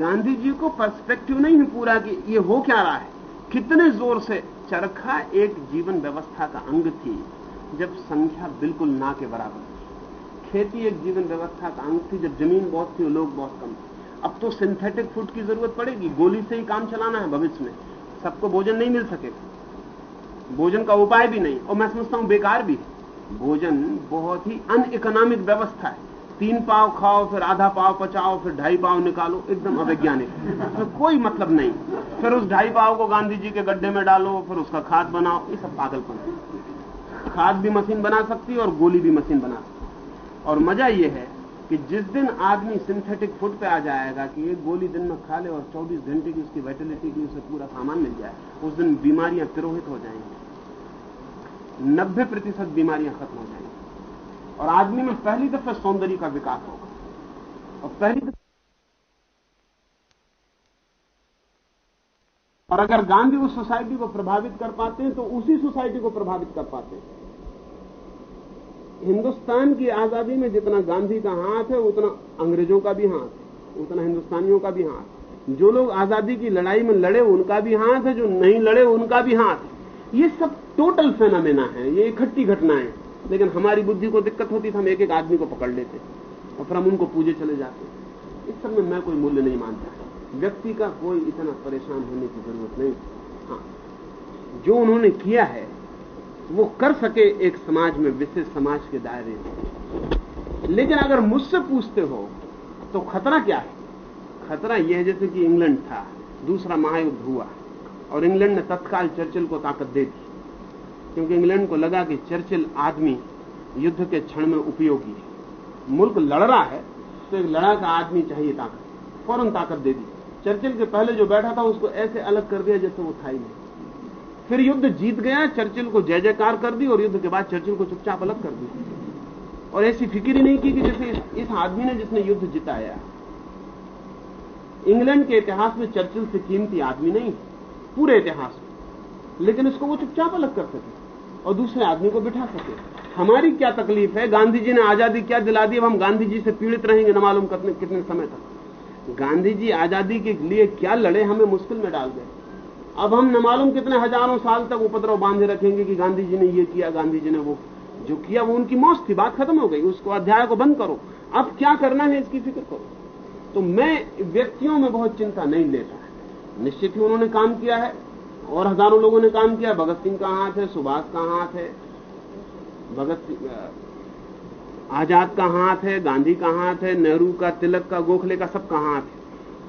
गांधी जी को पर्सपेक्टिव नहीं है पूरा कि ये हो क्या रहा है। कितने ज़ोर से चरखा एक जीवन व्यवस्था का अंग थी, जब संख्या बिल्कुल ना के बराबर थी। खेती एक जीवन व्यवस्था का अंग थी, जब ज़मीन बहुत थी और लोग बहुत कम थे। अब तो सिंथेटिक फ़ूड की ज़रूरत पड़ेगी, गोली से ही काम चलाना है भविष्य में। सबको भोजन नहीं मिल सकेगा भोजन का उपाय भी नहीं। और मैं समझता हूँ बेकार भी है। भोजन बहुत ही अन इकोनॉमिक व्यवस्था है। तीन पाव खाओ, फिर आधा पाव पचाओ, फिर ढाई पाव निकालो, एकदम अवैज्ञानिक। तो कोई मतलब नहीं। फिर उस ढाई पाव को गांधी जी के गड्ढे में डालो, फिर उसका खाद बनाओ, ये सब पागलपन है। खाद भी मशीन बना सकती है और गोली भी मशीन बना सकती और मज़ा ये है कि जिस दिन आदमी सिंथेटिक फ़ूड पे आ जाएगा कि एक गोली दिन में खा ले और 24 घंटे की उसकी वाइटलिटी की उसे पूरा सामान मिल जाए, उस दिन बीमारियाँ तिरोहित हो जाएँगी। नब्बे प्रतिशत बीमारियाँ खत्म हो जाएँगी। और आदमी में पहली दफे सौंदर्य का विकास होगा। और पहली दफे और अगर गांधी उस सोसाइटी को प्रभावित कर पाते हैं तो उसी सोसाइटी को प्रभावित कर पाते हैं। हिंदुस्तान की आज़ादी में जितना गांधी का हाथ है, उतना अंग्रेज़ों का भी हाथ है, उतना हिंदुस्तानियों का भी हाथ जो लोग आज़ादी की लड़ाई में लड़े, उनका भी हाथ है, जो नहीं लड़े, उनका भी हाथ है। ये सब टोटल फेनामेना है, ये इकट्ठी घटनाएँ। लेकिन हमारी बुद्धि को दिक्कत होती थी, हम एक एक आदमी को पकड़ लेते और फिर हम उनको पूजे चले जाते। इस सब में मैं कोई मूल्य नहीं मानता। व्यक्ति का कोई इतना परेशान होने की ज़रूरत नहीं। हाँ जो उन्होंने किया है, वो कर सके एक समाज में, विशेष समाज के दायरे में। लेकिन अगर मुझसे पूछते हो तो खतरा क्या है? खतरा यह है जैसे कि इंग्लैंड था, दूसरा महायुद्ध हुआ और इंग्लैंड ने तत्काल चर्चिल को ताकत दे दी। क्योंकि इंग्लैंड को लगा कि चर्चिल आदमी युद्ध के क्षण में उपयोगी है। मुल्क लड़ रहा है तो एक लड़ा का आदमी चाहिए ताकत फ़ौरन ताकत दे दी। चर्चिल के पहले जो बैठा था उसको ऐसे अलग कर दिया जैसे वो था ही नहीं। फिर युद्ध जीत गया चर्चिल को जय जयकार कर दी और युद्ध के बाद चर्चिल को चुपचाप अलग कर दी। और ऐसी फ़िक्र ही नहीं की कि जैसे इस, इस आदमी ने जिसने युद्ध जिताया। इंग्लैंड के इतिहास में चर्चिल से कीमती आदमी नहीं पूरे इतिहास में। लेकिन इसको वो चुपचाप अलग कर सके। और दूसरे आदमी को बिठा सके। हमारी क्या तकलीफ़ है? गांधी जी ने आज़ादी क्या दिला दी? अब हम गांधी जी से पीड़ित रहेंगे न मालूम कितने कितने समय तक। गांधी जी आज़ादी के लिए क्या लड़े हमें मुश्किल में डाल गए अब हम न मालूम कितने हज़ारों साल तक उपद्रव बांधे रखेंगे कि गांधी जी ने ये किया गांधी जी ने वो जो किया, वो उनकी मौत थी, बात खत्म हो गई। उसको अध्याय को बंद करो। अब क्या करना है इसकी फ़िक्र करो। तो मैं व्यक्तियों में बहुत चिंता नहीं लेता। निश्चित ही उन्होंने काम किया है। और हज़ारों लोगों ने काम किया। भगत सिंह का हाथ है, सुभाष का हाथ है, भगत सिंह आज़ाद का हाथ है, गांधी का हाथ है, नेहरू का, तिलक का, गोखले का सबका हाथ है।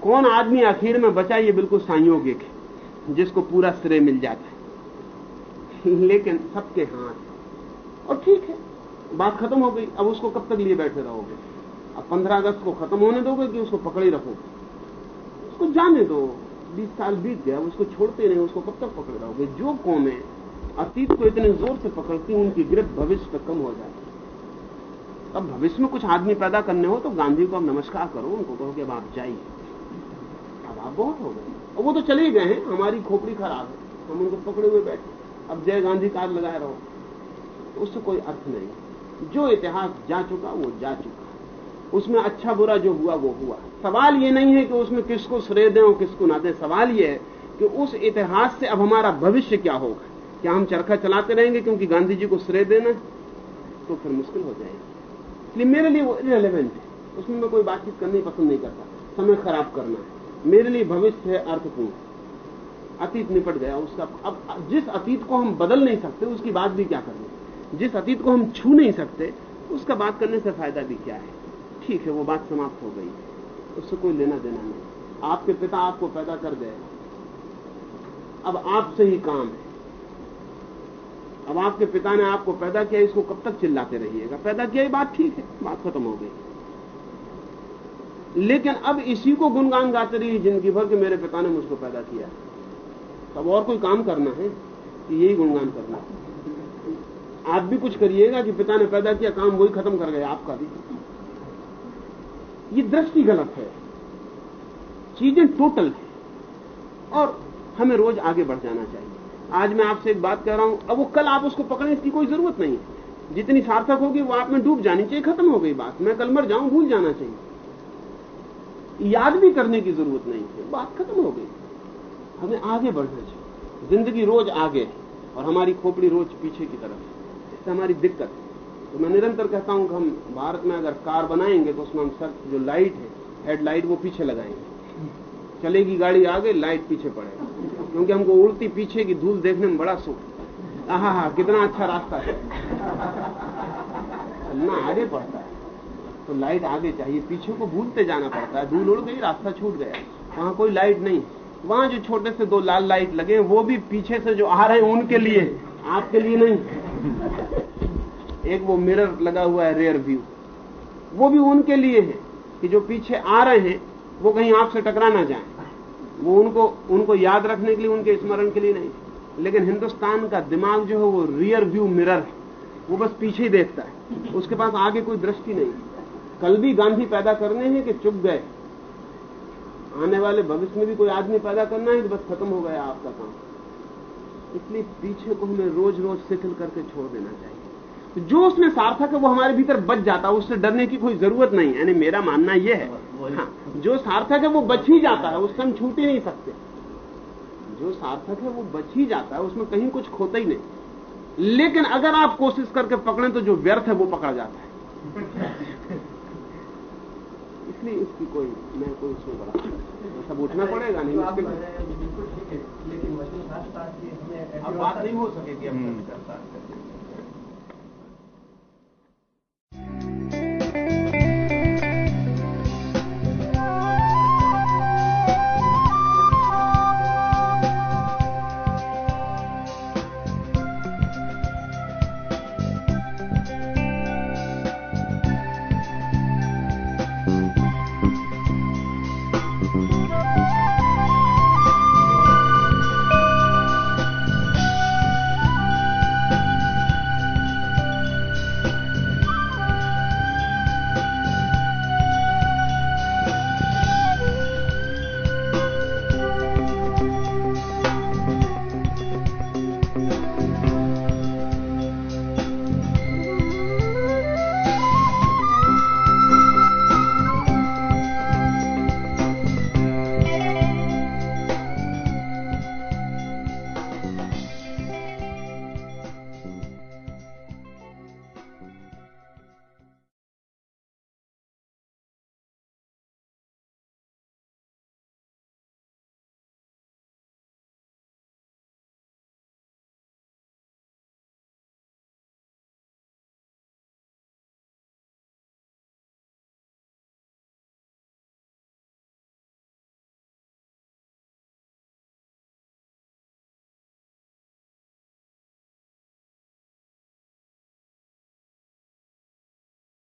कौन आदमी आखिर में बचा ये बिल्कुल संयोगिक है, जिसको पूरा श्रेय मिल जाता है। लेकिन सबके हाथ और ठीक है, बात खत्म हो गई। अब उसको कब तक लिए बैठे रहोगे? अब पंद्रह अगस्त को खत्म होने दोगे कि उसको पकड़े रखोगे? उसको जाने दो। बीस साल बीत गया उसको छोड़ते रहे, उसको कब तक पकड़े रहोगे? जो कौमें अतीत को इतने ज़ोर से पकड़ती हैं, उनकी गिरफ्त भविष्य तक कम हो जाती है। अब भविष्य में कुछ आदमी पैदा करने हो तो गांधी को अब नमस्कार करो, उनको कहो कि अब आप जाइए। अब आप बहुत हो गए। और वो तो चले गए हैं, हमारी खोपड़ी खराब है, हम उनको पकड़े हुए बैठे अब जय गांधी कार्ड लगाए रहो। तो उससे कोई अर्थ नहीं। जो इतिहास जा चुका, वो जा चुका। उसमें अच्छा बुरा जो हुआ, वो हुआ। सवाल ये नहीं है कि उसमें किसको श्रेय दें और किसको ना दें। सवाल ये है कि उस इतिहास से अब हमारा भविष्य क्या होगा? क्या हम चरखा चलाते रहेंगे क्योंकि गांधी जी को श्रेय देना? तो फिर मुश्किल हो जाएगी। इसलिए मेरे लिए वो इरेलीवेंट है। उसमें मैं कोई बातचीत करनी पसंद नहीं करता। समय खराब करना है। मेरे लिए भविष्य है अर्थपूर्ण। अतीत निपट गया। उसका अब जिस अतीत को हम बदल नहीं सकते, उसकी बात भी क्या करनी जिस अतीत को हम छू नहीं सकते, उसका बात करने से फ़ायदा भी क्या है? ठीक है, वो बात समाप्त हो गई। उससे कोई लेना देना नहीं। आपके पिता आपको पैदा कर गए। अब आपसे ही काम है। अब आपके पिता ने आपको पैदा किया, इसको कब तक चिल्लाते रहिएगा? पैदा किया ही बात ठीक है, बात खत्म हो गई। लेकिन अब इसी को गुणगान गाते रहिए, ज़िंदगी भर के मेरे पिता ने मुझको पैदा किया। तब और कोई काम करना है? कि यही गुणगान करना। है आप भी कुछ करिएगा कि पिता ने पैदा किया, काम वही खत्म कर गए आपका भी। ये दृष्टि गलत है। चीज़ें टोटल है। और हमें रोज आगे बढ़ जाना चाहिए। आज मैं आपसे एक बात कह रहा हूँ, अब वो कल आप उसको पकड़ें, इसकी कोई ज़रूरत नहीं है। जितनी सार्थक होगी वो आप में डूब जानी चाहिए, खत्म हो गई बात। मैं कल मर जाऊँ, भूल जाना चाहिए। याद भी करने की ज़रूरत नहीं है। बात खत्म हो गई। हमें आगे बढ़ना चाहिए। ज़िंदगी रोज आगे और हमारी खोपड़ी रोज पीछे की तरफ़ इससे हमारी दिक्कत है तो मैं निरंतर कहता हूँ कि हम भारत में अगर कार बनाएँगे तो उसमें हम सर, जो लाइट है हेडलाइट वो पीछे लगाएँगे। चलेगी गाड़ी आगे लाइट पीछे पड़ेगा। क्योंकि हमको उड़ती पीछे की धूल देखने में बड़ा सुख आहा हा कितना अच्छा रास्ता है। चलना आगे पड़ता है। तो लाइट आगे चाहिए। पीछे को भूलते जाना पड़ता है। धूल उड़ गई, रास्ता छूट गया। वहाँ कोई लाइट नहीं। वहाँ जो छोटे से दो लाल लाइट लगे, वो भी पीछे से जो आ रहे हैं, उनके लिए। आपके लिए नहीं। एक वो मिरर लगा हुआ है रेयर व्यू वो भी उनके लिए है कि जो पीछे आ रहे हैं, वो कहीं आपसे टकरा ना जाए। वो उनको उनको याद रखने के लिए, उनके स्मरण के लिए नहीं। लेकिन हिंदुस्तान का दिमाग जो है, वो रियर व्यू मिरर है। वो बस पीछे ही देखता है। उसके पास आगे कोई दृष्टि नहीं। कल भी गांधी पैदा करने हैं कि चुप गए? आने वाले भविष्य में भी कोई आदमी पैदा करना है तो बस खत्म हो गया आपका काम? इसलिए पीछे को हमें रोज रोज शिथिल करके छोड़ देना चाहिए। जो उसमें सार्थक है वो हमारे भीतर बच जाता है उससे डरने की कोई ज़रूरत नहीं यानी मेरा मानना यह है। हाँ, जो सार्थक है वो बच ही जाता है उससे हम छूट ही नहीं सकते। जो सार्थक है वो बच ही जाता है उसमें कहीं कुछ खोता ही नहीं। लेकिन अगर आप कोशिश करके पकड़े तो जो व्यर्थ है वो पकड़ा जाता है। इसलिए इसकी कोई मैं कोई उसमें बड़ा सब उठना पड़ेगा नहीं मुश्किल लेकिन बात नहीं हो सकेगी